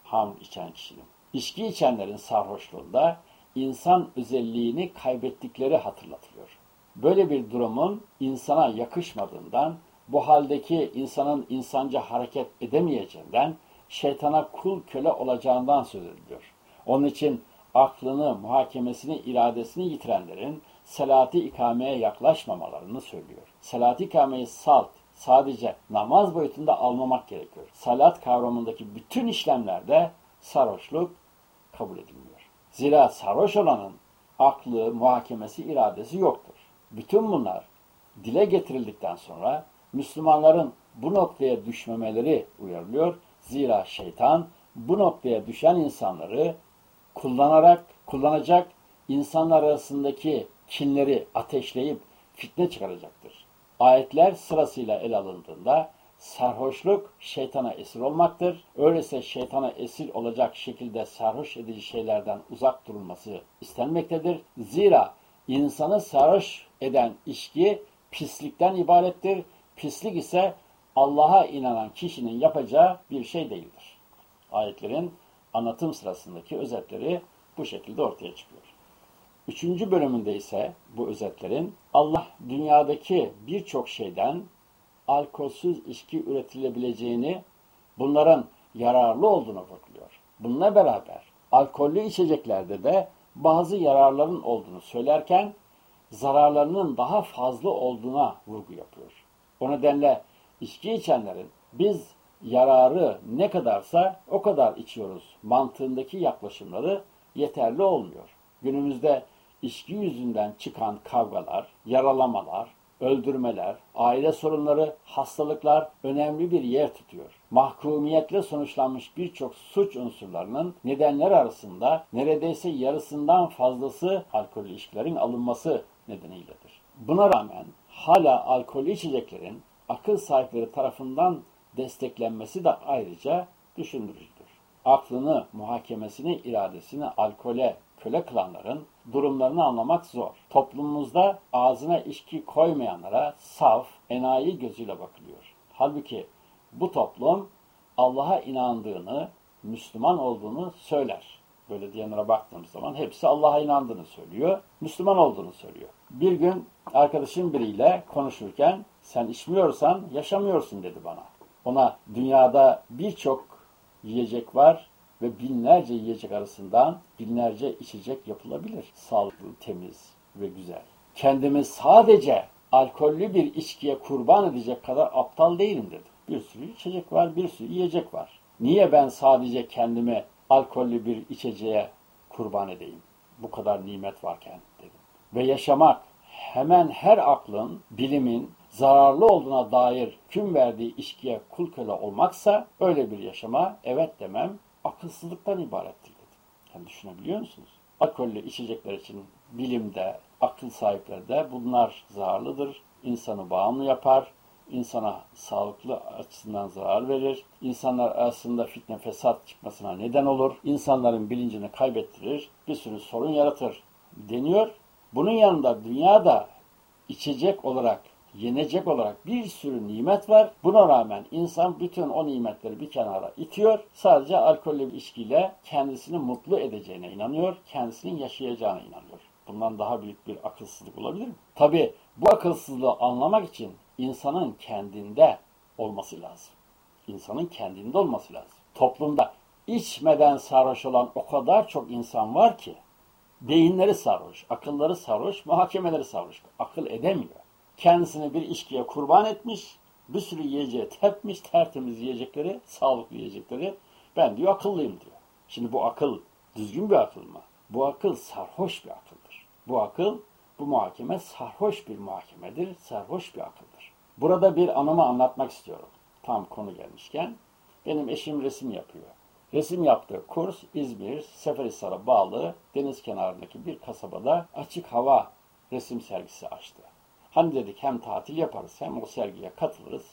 Ham içen kişinin. İçki içenlerin sarhoşluğunda insan özelliğini kaybettikleri hatırlatılıyor. Böyle bir durumun insana yakışmadığından, bu haldeki insanın insanca hareket edemeyeceğinden, şeytana kul köle olacağından söz ediliyor. Onun için aklını, muhakemesini, iradesini yitirenlerin selati ikameye yaklaşmamalarını söylüyor. Selati ikameyi salt, sadece namaz boyutunda almamak gerekiyor. Salat kavramındaki bütün işlemlerde sarhoşluk kabul edilmiyor. Zira sarhoş olanın aklı, muhakemesi, iradesi yoktur. Bütün bunlar dile getirildikten sonra Müslümanların bu noktaya düşmemeleri uyarılıyor. Zira şeytan bu noktaya düşen insanları kullanarak, kullanacak insanlar arasındaki kinleri ateşleyip fitne çıkaracaktır. Ayetler sırasıyla ele alındığında sarhoşluk şeytana esir olmaktır. Öyleyse şeytana esir olacak şekilde sarhoş edici şeylerden uzak durulması istenmektedir. Zira insanı sarhoş eden içki pislikten ibarettir. Pislik ise Allah'a inanan kişinin yapacağı bir şey değildir. Ayetlerin anlatım sırasındaki özetleri bu şekilde ortaya çıkıyor. Üçüncü bölümünde ise bu özetlerin Allah dünyadaki birçok şeyden alkolsüz içki üretilebileceğini, bunların yararlı olduğunu vurguluyor. Bununla beraber alkollü içeceklerde de bazı yararların olduğunu söylerken zararlarının daha fazla olduğuna vurgu yapıyor. O nedenle içki içenlerin biz yararı ne kadarsa o kadar içiyoruz mantığındaki yaklaşımları yeterli olmuyor. Günümüzde içki yüzünden çıkan kavgalar, yaralamalar, öldürmeler, aile sorunları, hastalıklar önemli bir yer tutuyor. Mahkumiyetle sonuçlanmış birçok suç unsurlarının nedenler arasında neredeyse yarısından fazlası alkollü ilişkilerin alınması nedeniyledir. Buna rağmen hala alkollü içeceklerin akıl sahipleri tarafından desteklenmesi de ayrıca düşündürücüdür. Aklını, muhakemesini, iradesini alkole köle kılanların durumlarını anlamak zor. Toplumumuzda ağzına içki koymayanlara saf, enayi gözüyle bakılıyor. Halbuki bu toplum Allah'a inandığını, Müslüman olduğunu söyler. Böyle diyenlere baktığımız zaman hepsi Allah'a inandığını söylüyor, Müslüman olduğunu söylüyor. Bir gün arkadaşım biriyle konuşurken sen içmiyorsan yaşamıyorsun dedi bana. Ona dünyada birçok yiyecek var ve binlerce yiyecek arasından binlerce içecek yapılabilir. Sağlıklı, temiz ve güzel. Kendimi sadece alkollü bir içkiye kurban edecek kadar aptal değilim dedim. Bir sürü içecek var, bir sürü yiyecek var. Niye ben sadece kendimi alkollü bir içeceğe kurban edeyim? Bu kadar nimet varken dedim. Ve yaşamak hemen her aklın, bilimin zararlı olduğuna dair hüküm verdiği içkiye kul köle olmaksa öyle bir yaşama evet demem akılsızlıktan ibarettir dedi. Yani düşünebiliyor musunuz? Alkollü içecekler için bilimde, akıl sahipleri de bunlar zararlıdır. İnsanı bağımlı yapar, insana sağlıklı açısından zarar verir, insanlar arasında fitne fesat çıkmasına neden olur, insanların bilincini kaybettirir, bir sürü sorun yaratır deniyor. Bunun yanında dünyada içecek olarak yenecek olarak bir sürü nimet var. Buna rağmen insan bütün o nimetleri bir kenara itiyor. Sadece alkollü bir içkiyle kendisini mutlu edeceğine inanıyor. Kendisinin yaşayacağına inanıyor. Bundan daha büyük bir akılsızlık olabilir mi? Tabi bu akılsızlığı anlamak için insanın kendinde olması lazım. İnsanın kendinde olması lazım. Toplumda içmeden sarhoş olan o kadar çok insan var ki beyinleri sarhoş, akılları sarhoş, muhakemeleri sarhoş. Akıl edemiyor kendisini bir içkiye kurban etmiş, bir sürü yiyeceği tepmiş, tertemiz yiyecekleri, sağlıklı yiyecekleri. Ben diyor akıllıyım diyor. Şimdi bu akıl düzgün bir akıl mı? Bu akıl sarhoş bir akıldır. Bu akıl, bu muhakeme sarhoş bir muhakemedir, sarhoş bir akıldır. Burada bir anımı anlatmak istiyorum. Tam konu gelmişken. Benim eşim resim yapıyor. Resim yaptığı kurs İzmir, Seferihisar'a bağlı deniz kenarındaki bir kasabada açık hava resim sergisi açtı. Hani dedik hem tatil yaparız hem o sergiye katılırız.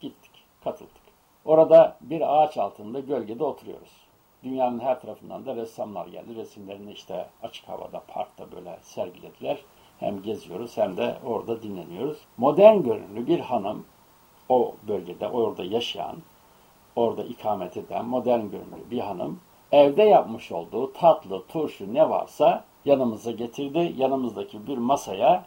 Gittik, katıldık. Orada bir ağaç altında gölgede oturuyoruz. Dünyanın her tarafından da ressamlar geldi. Resimlerini işte açık havada, parkta böyle sergilediler. Hem geziyoruz hem de orada dinleniyoruz. Modern görünümlü bir hanım o bölgede, orada yaşayan, orada ikamet eden modern görünümlü bir hanım evde yapmış olduğu tatlı, turşu ne varsa yanımıza getirdi. Yanımızdaki bir masaya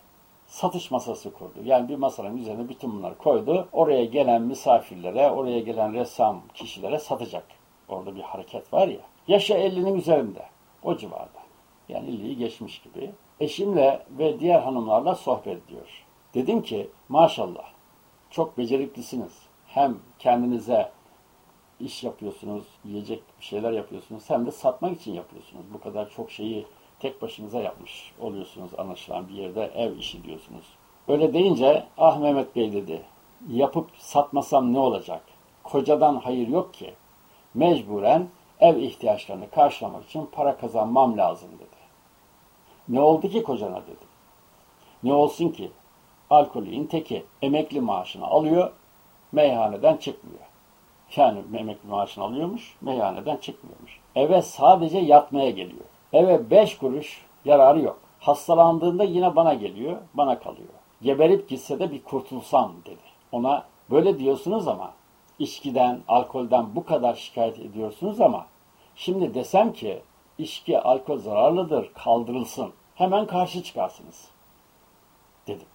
satış masası kurdu. Yani bir masanın üzerine bütün bunları koydu. Oraya gelen misafirlere, oraya gelen ressam kişilere satacak. Orada bir hareket var ya. Yaşa 50'nin üzerinde. O civarda. Yani 50'yi geçmiş gibi. Eşimle ve diğer hanımlarla sohbet ediyor. Dedim ki maşallah çok beceriklisiniz. Hem kendinize iş yapıyorsunuz, yiyecek bir şeyler yapıyorsunuz hem de satmak için yapıyorsunuz. Bu kadar çok şeyi tek başınıza yapmış oluyorsunuz anlaşılan bir yerde ev işi diyorsunuz. Öyle deyince ah Mehmet Bey dedi yapıp satmasam ne olacak? Kocadan hayır yok ki. Mecburen ev ihtiyaçlarını karşılamak için para kazanmam lazım dedi. Ne oldu ki kocana dedim. Ne olsun ki? Alkolün teki emekli maaşını alıyor, meyhaneden çıkmıyor. Yani emekli maaşını alıyormuş, meyhaneden çıkmıyormuş. Eve sadece yatmaya geliyor. Eve beş kuruş yararı yok. Hastalandığında yine bana geliyor, bana kalıyor. Geberip gitse de bir kurtulsam dedi. Ona böyle diyorsunuz ama içkiden, alkolden bu kadar şikayet ediyorsunuz ama şimdi desem ki içki, alkol zararlıdır, kaldırılsın. Hemen karşı çıkarsınız. Dedim.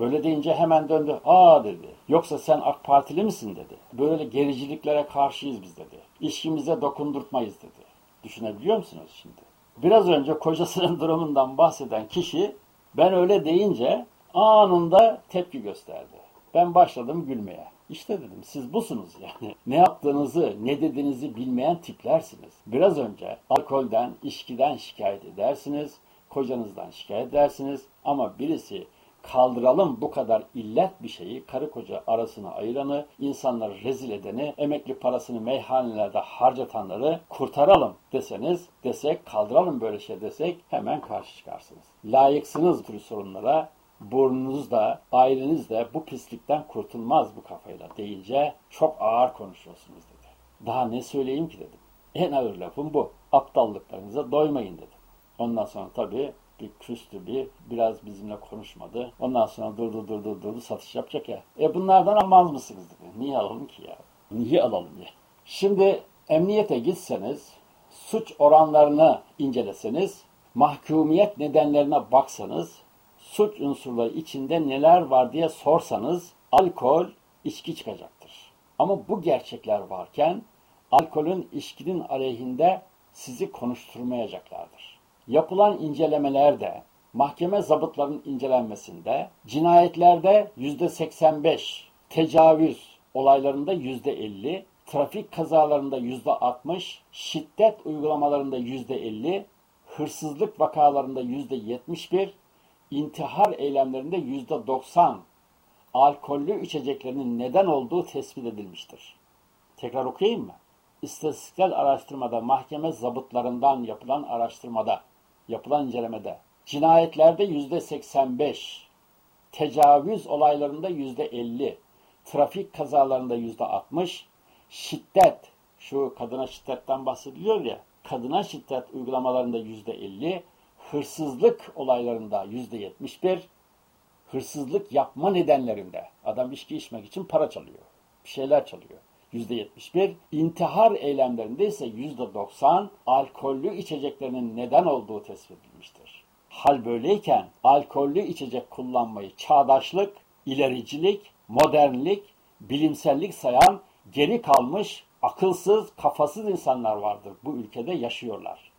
Böyle deyince hemen döndü. Aa dedi. Yoksa sen AK Partili misin dedi. Böyle gericiliklere karşıyız biz dedi. İşkimize dokundurtmayız dedi. Düşünebiliyor musunuz şimdi? Biraz önce kocasının [laughs] durumundan bahseden kişi ben öyle deyince anında tepki gösterdi. Ben başladım gülmeye. İşte dedim siz busunuz yani. [laughs] Ne yaptığınızı, ne dediğinizi bilmeyen tiplersiniz. Biraz önce alkolden, içkiden şikayet edersiniz, kocanızdan şikayet edersiniz ama birisi kaldıralım bu kadar illet bir şeyi, karı koca arasını ayıranı, insanları rezil edeni, emekli parasını meyhanelerde harcatanları kurtaralım deseniz, desek, kaldıralım böyle şey desek hemen karşı çıkarsınız. Layıksınız bu sorunlara, burnunuz da, aileniz de bu pislikten kurtulmaz bu kafayla deyince çok ağır konuşuyorsunuz dedi. Daha ne söyleyeyim ki dedim. En ağır lafım bu. Aptallıklarınıza doymayın dedim. Ondan sonra tabii bir küstü bir, biraz bizimle konuşmadı. Ondan sonra durdu durdu durdu satış yapacak ya. E bunlardan almaz mısınız dedi. Niye alalım ki ya? Niye alalım ya? Şimdi emniyete gitseniz, suç oranlarını inceleseniz, mahkumiyet nedenlerine baksanız, suç unsurları içinde neler var diye sorsanız, alkol, içki çıkacaktır. Ama bu gerçekler varken, alkolün içkinin aleyhinde sizi konuşturmayacaklardır. Yapılan incelemelerde, mahkeme zabıtların incelenmesinde, cinayetlerde %85, tecavüz olaylarında %50, trafik kazalarında %60, şiddet uygulamalarında %50, hırsızlık vakalarında %71, intihar eylemlerinde %90 alkollü içeceklerinin neden olduğu tespit edilmiştir. Tekrar okuyayım mı? İstatistiksel araştırmada mahkeme zabıtlarından yapılan araştırmada yapılan incelemede cinayetlerde yüzde 85, tecavüz olaylarında yüzde 50, trafik kazalarında yüzde 60, şiddet, şu kadına şiddetten bahsediliyor ya, kadına şiddet uygulamalarında yüzde 50, hırsızlık olaylarında yüzde 71, hırsızlık yapma nedenlerinde adam içki içmek için para çalıyor, bir şeyler çalıyor. %71, intihar eylemlerinde ise %90 alkollü içeceklerinin neden olduğu tespit edilmiştir. Hal böyleyken alkollü içecek kullanmayı çağdaşlık, ilericilik, modernlik, bilimsellik sayan geri kalmış, akılsız, kafasız insanlar vardır. Bu ülkede yaşıyorlar.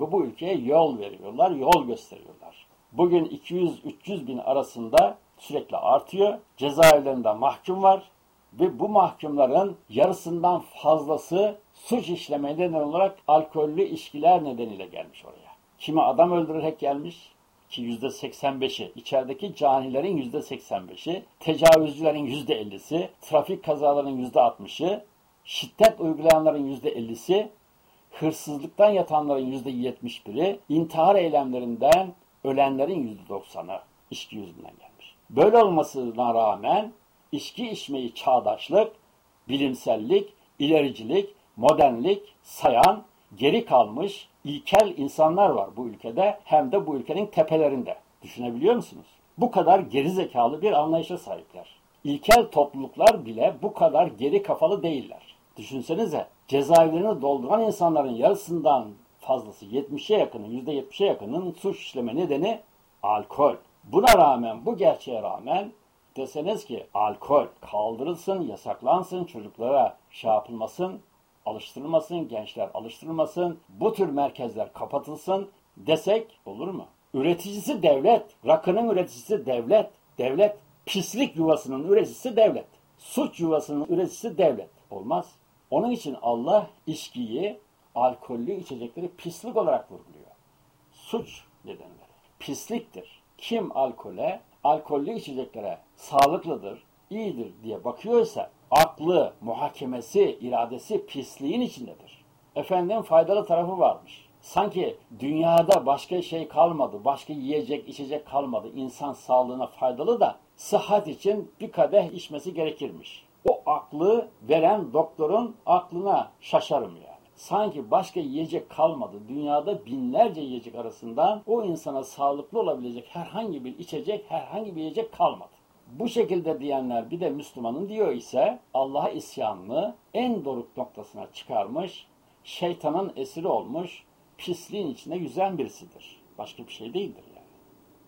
Ve bu ülkeye yol veriyorlar, yol gösteriyorlar. Bugün 200-300 bin arasında sürekli artıyor. Cezaevlerinde mahkum var ve bu mahkumların yarısından fazlası suç işlemeye neden olarak alkollü içkiler nedeniyle gelmiş oraya. Kimi adam öldürerek gelmiş ki yüzde 85'i, içerideki canilerin yüzde 85'i, tecavüzcülerin yüzde 50'si, trafik kazalarının yüzde 60'ı, şiddet uygulayanların yüzde 50'si, hırsızlıktan yatanların yüzde 71'i, intihar eylemlerinden ölenlerin yüzde 90'ı içki yüzünden gelmiş. Böyle olmasına rağmen içki içmeyi çağdaşlık, bilimsellik, ilericilik, modernlik sayan, geri kalmış, ilkel insanlar var bu ülkede hem de bu ülkenin tepelerinde. Düşünebiliyor musunuz? Bu kadar geri zekalı bir anlayışa sahipler. İlkel topluluklar bile bu kadar geri kafalı değiller. Düşünsenize cezaevlerini dolduran insanların yarısından fazlası 70'e yakını, %70'e yakının suç işleme nedeni alkol. Buna rağmen, bu gerçeğe rağmen deseniz ki alkol kaldırılsın, yasaklansın, çocuklara şey yapılmasın, alıştırılmasın, gençler alıştırılmasın, bu tür merkezler kapatılsın desek olur mu? Üreticisi devlet, rakının üreticisi devlet, devlet, pislik yuvasının üreticisi devlet, suç yuvasının üreticisi devlet. Olmaz. Onun için Allah içkiyi, alkollü içecekleri pislik olarak vurguluyor. Suç nedenleri. Pisliktir. Kim alkole, alkollü içeceklere sağlıklıdır, iyidir diye bakıyorsa aklı, muhakemesi, iradesi pisliğin içindedir. Efendim faydalı tarafı varmış. Sanki dünyada başka şey kalmadı, başka yiyecek, içecek kalmadı. İnsan sağlığına faydalı da sıhhat için bir kadeh içmesi gerekirmiş. O aklı veren doktorun aklına şaşarım yani. Sanki başka yiyecek kalmadı. Dünyada binlerce yiyecek arasından o insana sağlıklı olabilecek herhangi bir içecek, herhangi bir yiyecek kalmadı. Bu şekilde diyenler bir de Müslümanın diyor ise Allah'a isyanını en doruk noktasına çıkarmış, şeytanın esiri olmuş, pisliğin içinde yüzen birisidir. Başka bir şey değildir yani.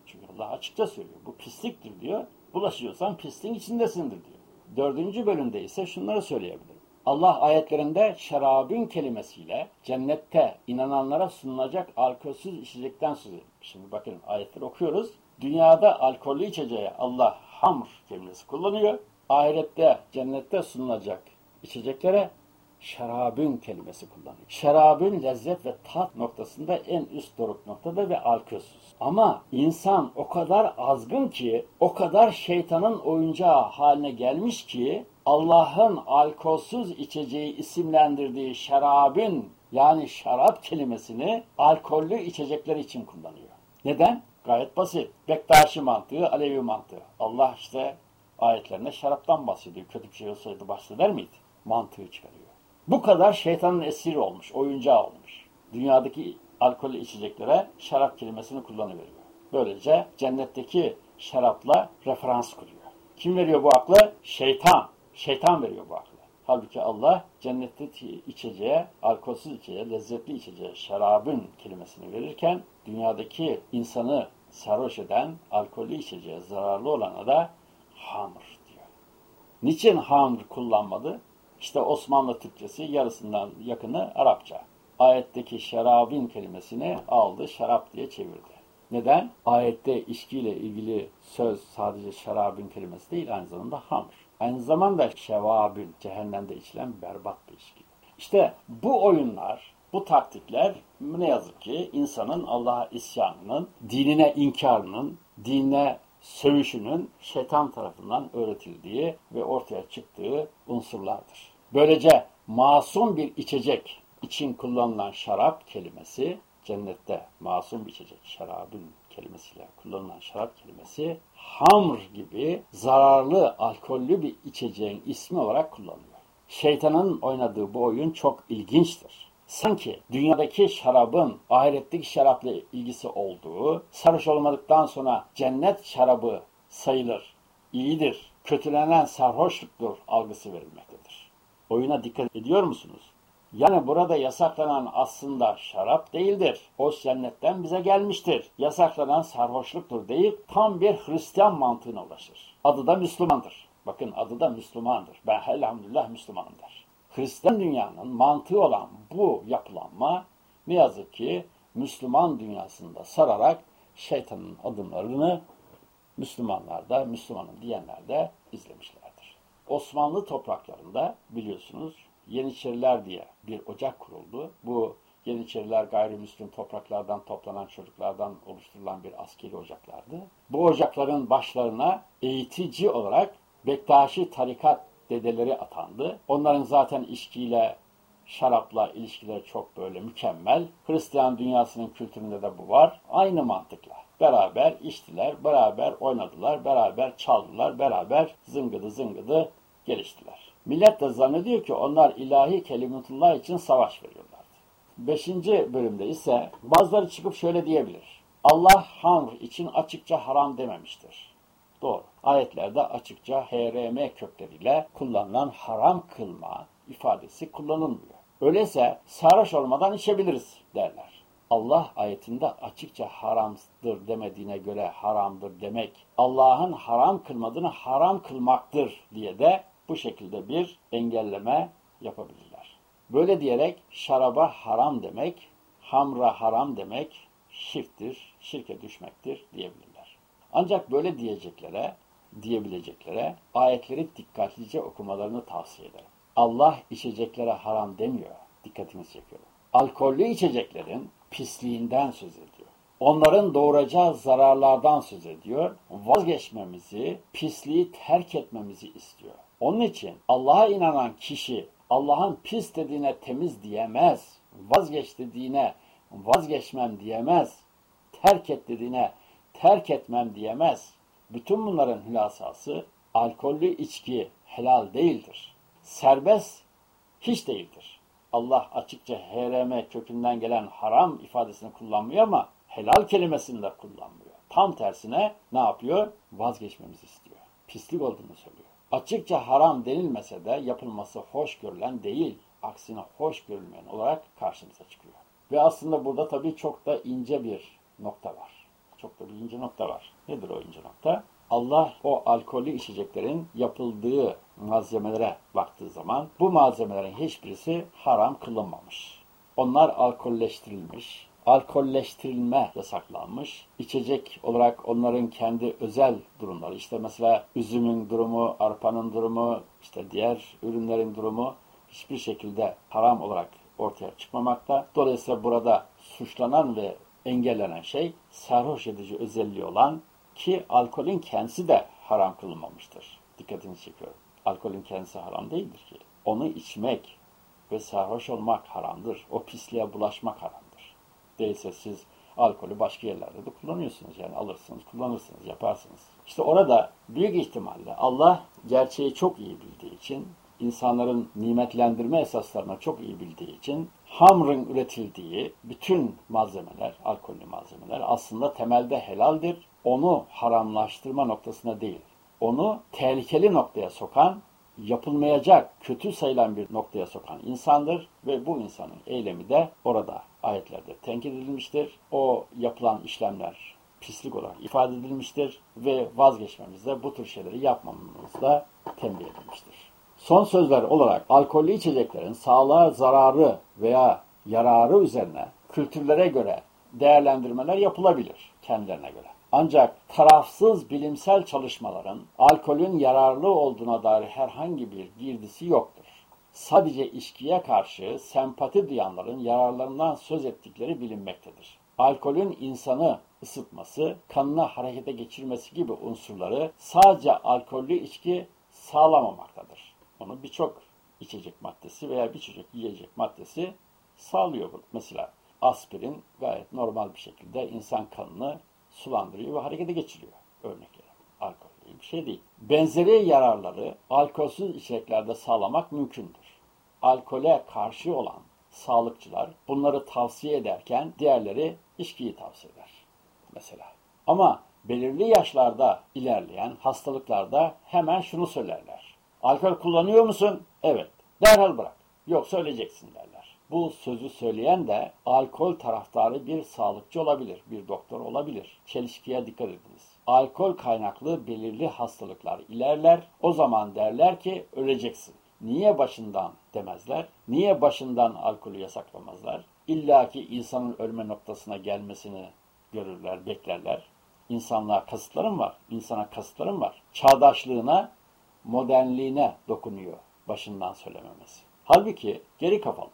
Çünkü Allah açıkça söylüyor. Bu pisliktir diyor. Bulaşıyorsan pisliğin içindesindir diyor. Dördüncü bölümde ise şunları söyleyebilirim. Allah ayetlerinde şerabün kelimesiyle cennette inananlara sunulacak alkolsüz içecekten söz ediyor. Şimdi bakın ayetleri okuyoruz. Dünyada alkollü içeceğe Allah hamr kelimesi kullanıyor. Ahirette cennette sunulacak içeceklere şerabün kelimesi kullanıyor. Şerabün lezzet ve tat noktasında en üst doruk noktada ve alkölsüz. Ama insan o kadar azgın ki, o kadar şeytanın oyuncağı haline gelmiş ki Allah'ın alkolsüz içeceği isimlendirdiği şerabün yani şarap kelimesini alkollü içecekler için kullanıyor. Neden? Gayet basit. Bektaşi mantığı, Alevi mantığı. Allah işte ayetlerinde şaraptan bahsediyor. Kötü bir şey olsaydı bahseder miydi? Mantığı çıkarıyor. Bu kadar şeytanın esiri olmuş, oyuncağı olmuş. Dünyadaki alkollü içeceklere şarap kelimesini kullanıveriyor. Böylece cennetteki şarapla referans kuruyor. Kim veriyor bu aklı? Şeytan. Şeytan veriyor bu aklı. Halbuki Allah cennette içeceğe, alkolsüz içeceğe, lezzetli içeceğe, şarabın kelimesini verirken dünyadaki insanı sarhoş eden alkollü içeceğe zararlı olana da hamur diyor. Niçin hamur kullanmadı? İşte Osmanlı Türkçesi yarısından yakını Arapça. Ayetteki şarabin kelimesini aldı, şarap diye çevirdi. Neden? Ayette içkiyle ilgili söz sadece şarabin kelimesi değil, aynı zamanda hamur. Aynı zamanda şevabül, cehennemde içilen berbat bir içki. İşte bu oyunlar, bu taktikler ne yazık ki insanın Allah'a isyanının, dinine inkarının, dinine sövüşünün şeytan tarafından öğretildiği ve ortaya çıktığı unsurlardır. Böylece masum bir içecek için kullanılan şarap kelimesi cennette masum bir içecek şarabın kelimesiyle kullanılan şarap kelimesi hamr gibi zararlı alkollü bir içeceğin ismi olarak kullanılıyor. Şeytanın oynadığı bu oyun çok ilginçtir. Sanki dünyadaki şarabın ahiretteki şarapla ilgisi olduğu, sarhoş olmadıktan sonra cennet şarabı sayılır, iyidir, kötülenen sarhoşluktur algısı verilmektedir. Oyuna dikkat ediyor musunuz? Yani burada yasaklanan aslında şarap değildir. O cennetten bize gelmiştir. Yasaklanan sarhoşluktur deyip tam bir Hristiyan mantığına ulaşır. Adı da Müslümandır. Bakın adı da Müslümandır. Ben elhamdülillah Müslümanım der. Hristiyan dünyanın mantığı olan bu yapılanma ne yazık ki Müslüman dünyasında sararak şeytanın adımlarını Müslümanlarda, Müslümanım diyenler de izlemişlerdir. Osmanlı topraklarında biliyorsunuz Yeniçeriler diye bir ocak kuruldu. Bu Yeniçeriler gayrimüslim topraklardan toplanan çocuklardan oluşturulan bir askeri ocaklardı. Bu ocakların başlarına eğitici olarak Bektaşi tarikat dedeleri atandı. Onların zaten içkiyle, şarapla ilişkileri çok böyle mükemmel. Hristiyan dünyasının kültüründe de bu var. Aynı mantıkla. Beraber içtiler, beraber oynadılar, beraber çaldılar, beraber zıngıdı zıngıdı geliştiler. Millet de zannediyor ki onlar ilahi kelimetullah için savaş veriyorlardı. Beşinci bölümde ise bazıları çıkıp şöyle diyebilir. Allah hamr için açıkça haram dememiştir. Doğru. Ayetlerde açıkça HRM kökleriyle kullanılan haram kılma ifadesi kullanılmıyor. Öyleyse sarhoş olmadan içebiliriz derler. Allah ayetinde açıkça haramdır demediğine göre haramdır demek, Allah'ın haram kılmadığını haram kılmaktır diye de bu şekilde bir engelleme yapabilirler. Böyle diyerek şaraba haram demek, hamra haram demek şirktir, şirke düşmektir diyebilirler. Ancak böyle diyeceklere, diyebileceklere ayetleri dikkatlice okumalarını tavsiye ederim. Allah içeceklere haram demiyor. Dikkatinizi çekiyorum. Alkollü içeceklerin pisliğinden söz ediyor. Onların doğuracağı zararlardan söz ediyor. Vazgeçmemizi, pisliği terk etmemizi istiyor. Onun için Allah'a inanan kişi Allah'ın pis dediğine temiz diyemez. Vazgeç dediğine vazgeçmem diyemez. Terk et dediğine terk etmem diyemez. Bütün bunların hülasası alkollü içki helal değildir. Serbest hiç değildir. Allah açıkça HRM kökünden gelen haram ifadesini kullanmıyor ama helal kelimesini de kullanmıyor. Tam tersine ne yapıyor? Vazgeçmemizi istiyor. Pislik olduğunu söylüyor. Açıkça haram denilmese de yapılması hoş görülen değil, aksine hoş görülmeyen olarak karşımıza çıkıyor. Ve aslında burada tabii çok da ince bir nokta var. Çok da bir ince nokta var. Nedir o ince nokta? Allah o alkollü içeceklerin yapıldığı malzemelere baktığı zaman bu malzemelerin hiçbirisi haram kılınmamış. Onlar alkolleştirilmiş, alkolleştirilme yasaklanmış. İçecek olarak onların kendi özel durumları, işte mesela üzümün durumu, arpanın durumu, işte diğer ürünlerin durumu hiçbir şekilde haram olarak ortaya çıkmamakta. Dolayısıyla burada suçlanan ve engellenen şey sarhoş edici özelliği olan ki alkolün kendisi de haram kılınmamıştır. Dikkatini çekiyorum. Alkolün kendisi haram değildir ki. Onu içmek ve sarhoş olmak haramdır. O pisliğe bulaşmak haramdır. Değilse siz alkolü başka yerlerde de kullanıyorsunuz. Yani alırsınız, kullanırsınız, yaparsınız. İşte orada büyük ihtimalle Allah gerçeği çok iyi bildiği için, insanların nimetlendirme esaslarını çok iyi bildiği için hamrın üretildiği bütün malzemeler, alkollü malzemeler aslında temelde helaldir. Onu haramlaştırma noktasına değil, onu tehlikeli noktaya sokan, yapılmayacak, kötü sayılan bir noktaya sokan insandır ve bu insanın eylemi de orada ayetlerde tenkit edilmiştir. O yapılan işlemler pislik olarak ifade edilmiştir ve vazgeçmemizde bu tür şeyleri yapmamamızda tembih edilmiştir. Son sözler olarak alkollü içeceklerin sağlığa zararı veya yararı üzerine kültürlere göre değerlendirmeler yapılabilir kendilerine göre. Ancak tarafsız bilimsel çalışmaların alkolün yararlı olduğuna dair herhangi bir girdisi yoktur. Sadece içkiye karşı sempati duyanların yararlarından söz ettikleri bilinmektedir. Alkolün insanı ısıtması, kanına harekete geçirmesi gibi unsurları sadece alkollü içki sağlamamaktadır. Onu birçok içecek maddesi veya birçok yiyecek maddesi sağlıyor. Mesela aspirin gayet normal bir şekilde insan kanını sulandırıyor ve harekete geçiriyor. Örnekleri. Alkol değil bir şey değil. Benzeri yararları alkolsüz içeceklerde sağlamak mümkündür. Alkole karşı olan sağlıkçılar bunları tavsiye ederken diğerleri içkiyi tavsiye eder. Mesela. Ama belirli yaşlarda ilerleyen hastalıklarda hemen şunu söylerler. Alkol kullanıyor musun? Evet. Derhal bırak. Yoksa öleceksin derler. Bu sözü söyleyen de alkol taraftarı bir sağlıkçı olabilir, bir doktor olabilir. Çelişkiye dikkat ediniz. Alkol kaynaklı belirli hastalıklar ilerler. O zaman derler ki öleceksin. Niye başından demezler? Niye başından alkolü yasaklamazlar? İlla ki insanın ölme noktasına gelmesini görürler, beklerler. İnsanlığa kasıtlarım var, insana kasıtlarım var. Çağdaşlığına, modernliğine dokunuyor başından söylememesi. Halbuki geri kafalı,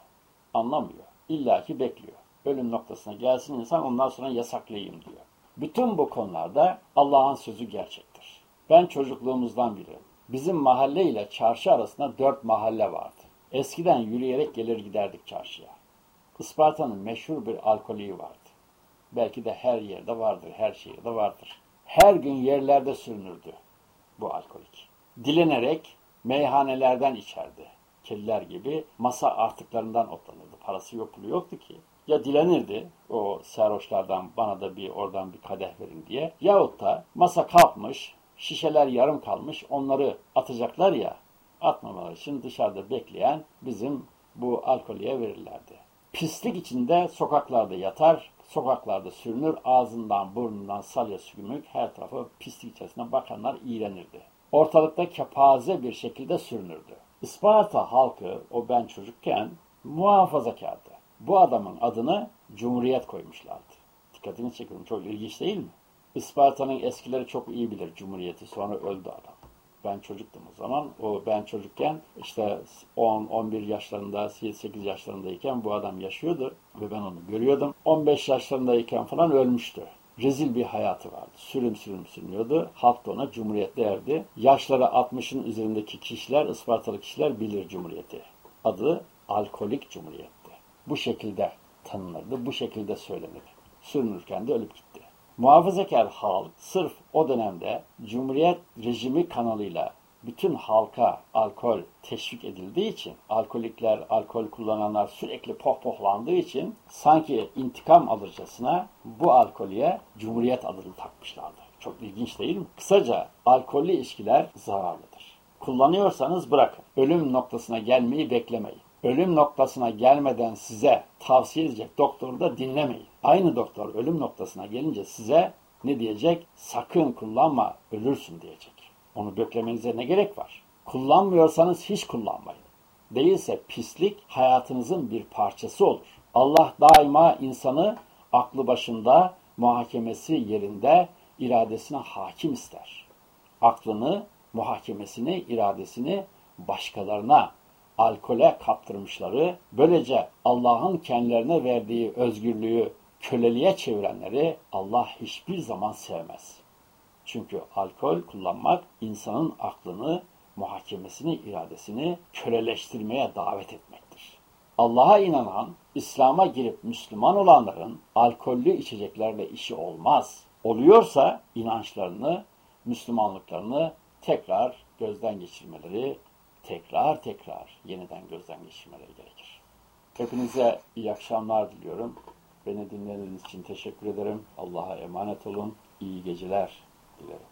anlamıyor. İlla ki bekliyor. Ölüm noktasına gelsin insan ondan sonra yasaklayayım diyor. Bütün bu konularda Allah'ın sözü gerçektir. Ben çocukluğumuzdan bilirim. Bizim mahalle ile çarşı arasında dört mahalle vardı. Eskiden yürüyerek gelir giderdik çarşıya. Isparta'nın meşhur bir alkolü vardı. Belki de her yerde vardır, her şehirde vardır. Her gün yerlerde sürünürdü bu alkolik. Dilenerek Meyhanelerden içerdi. Kediler gibi masa artıklarından otlanırdı. Parası yok pulu yoktu ki. Ya dilenirdi o sarhoşlardan bana da bir oradan bir kadeh verin diye. Yahut da masa kalkmış, şişeler yarım kalmış onları atacaklar ya atmamaları için dışarıda bekleyen bizim bu alkolye verirlerdi. Pislik içinde sokaklarda yatar, sokaklarda sürünür, ağzından burnundan salya sümük her tarafı pislik içerisinde bakanlar iğrenirdi. Ortalıkta kepaze bir şekilde sürünürdü. Isparta halkı o ben çocukken muhafazakardı. Bu adamın adını Cumhuriyet koymuşlardı. Dikkatini çekiyorum. Çok ilginç değil mi? Isparta'nın eskileri çok iyi bilir Cumhuriyeti. Sonra öldü adam. Ben çocuktum o zaman. O ben çocukken işte 10-11 yaşlarında, 7-8 yaşlarındayken bu adam yaşıyordu ve ben onu görüyordum. 15 yaşlarındayken falan ölmüştü. Rezil bir hayatı vardı. Sürüm sürüm sürünüyordu. Halk da ona Cumhuriyet derdi. Yaşları 60'ın üzerindeki kişiler, Ispartalı kişiler bilir Cumhuriyeti. Adı Alkolik Cumhuriyet'ti. Bu şekilde tanınırdı, bu şekilde söylenirdi. Sürünürken de ölüp gitti. Muhafazakar halk sırf o dönemde Cumhuriyet rejimi kanalıyla bütün halka alkol teşvik edildiği için, alkolikler, alkol kullananlar sürekli pohpohlandığı için sanki intikam alırcasına bu alkolye Cumhuriyet adını takmışlardı. Çok ilginç değil mi? Kısaca alkollü ilişkiler zararlıdır. Kullanıyorsanız bırakın. Ölüm noktasına gelmeyi beklemeyin. Ölüm noktasına gelmeden size tavsiye edecek doktoru da dinlemeyin. Aynı doktor ölüm noktasına gelince size ne diyecek? Sakın kullanma, ölürsün diyecek. Onu beklemenize ne gerek var? Kullanmıyorsanız hiç kullanmayın. Değilse pislik hayatınızın bir parçası olur. Allah daima insanı aklı başında, muhakemesi yerinde, iradesine hakim ister. Aklını, muhakemesini, iradesini başkalarına, alkole kaptırmışları, böylece Allah'ın kendilerine verdiği özgürlüğü köleliğe çevirenleri Allah hiçbir zaman sevmez. Çünkü alkol kullanmak insanın aklını, muhakemesini, iradesini köleleştirmeye davet etmektir. Allah'a inanan, İslam'a girip Müslüman olanların alkollü içeceklerle işi olmaz. Oluyorsa inançlarını, Müslümanlıklarını tekrar gözden geçirmeleri, tekrar tekrar yeniden gözden geçirmeleri gerekir. Hepinize iyi akşamlar diliyorum. Beni dinlediğiniz için teşekkür ederim. Allah'a emanet olun. İyi geceler you know.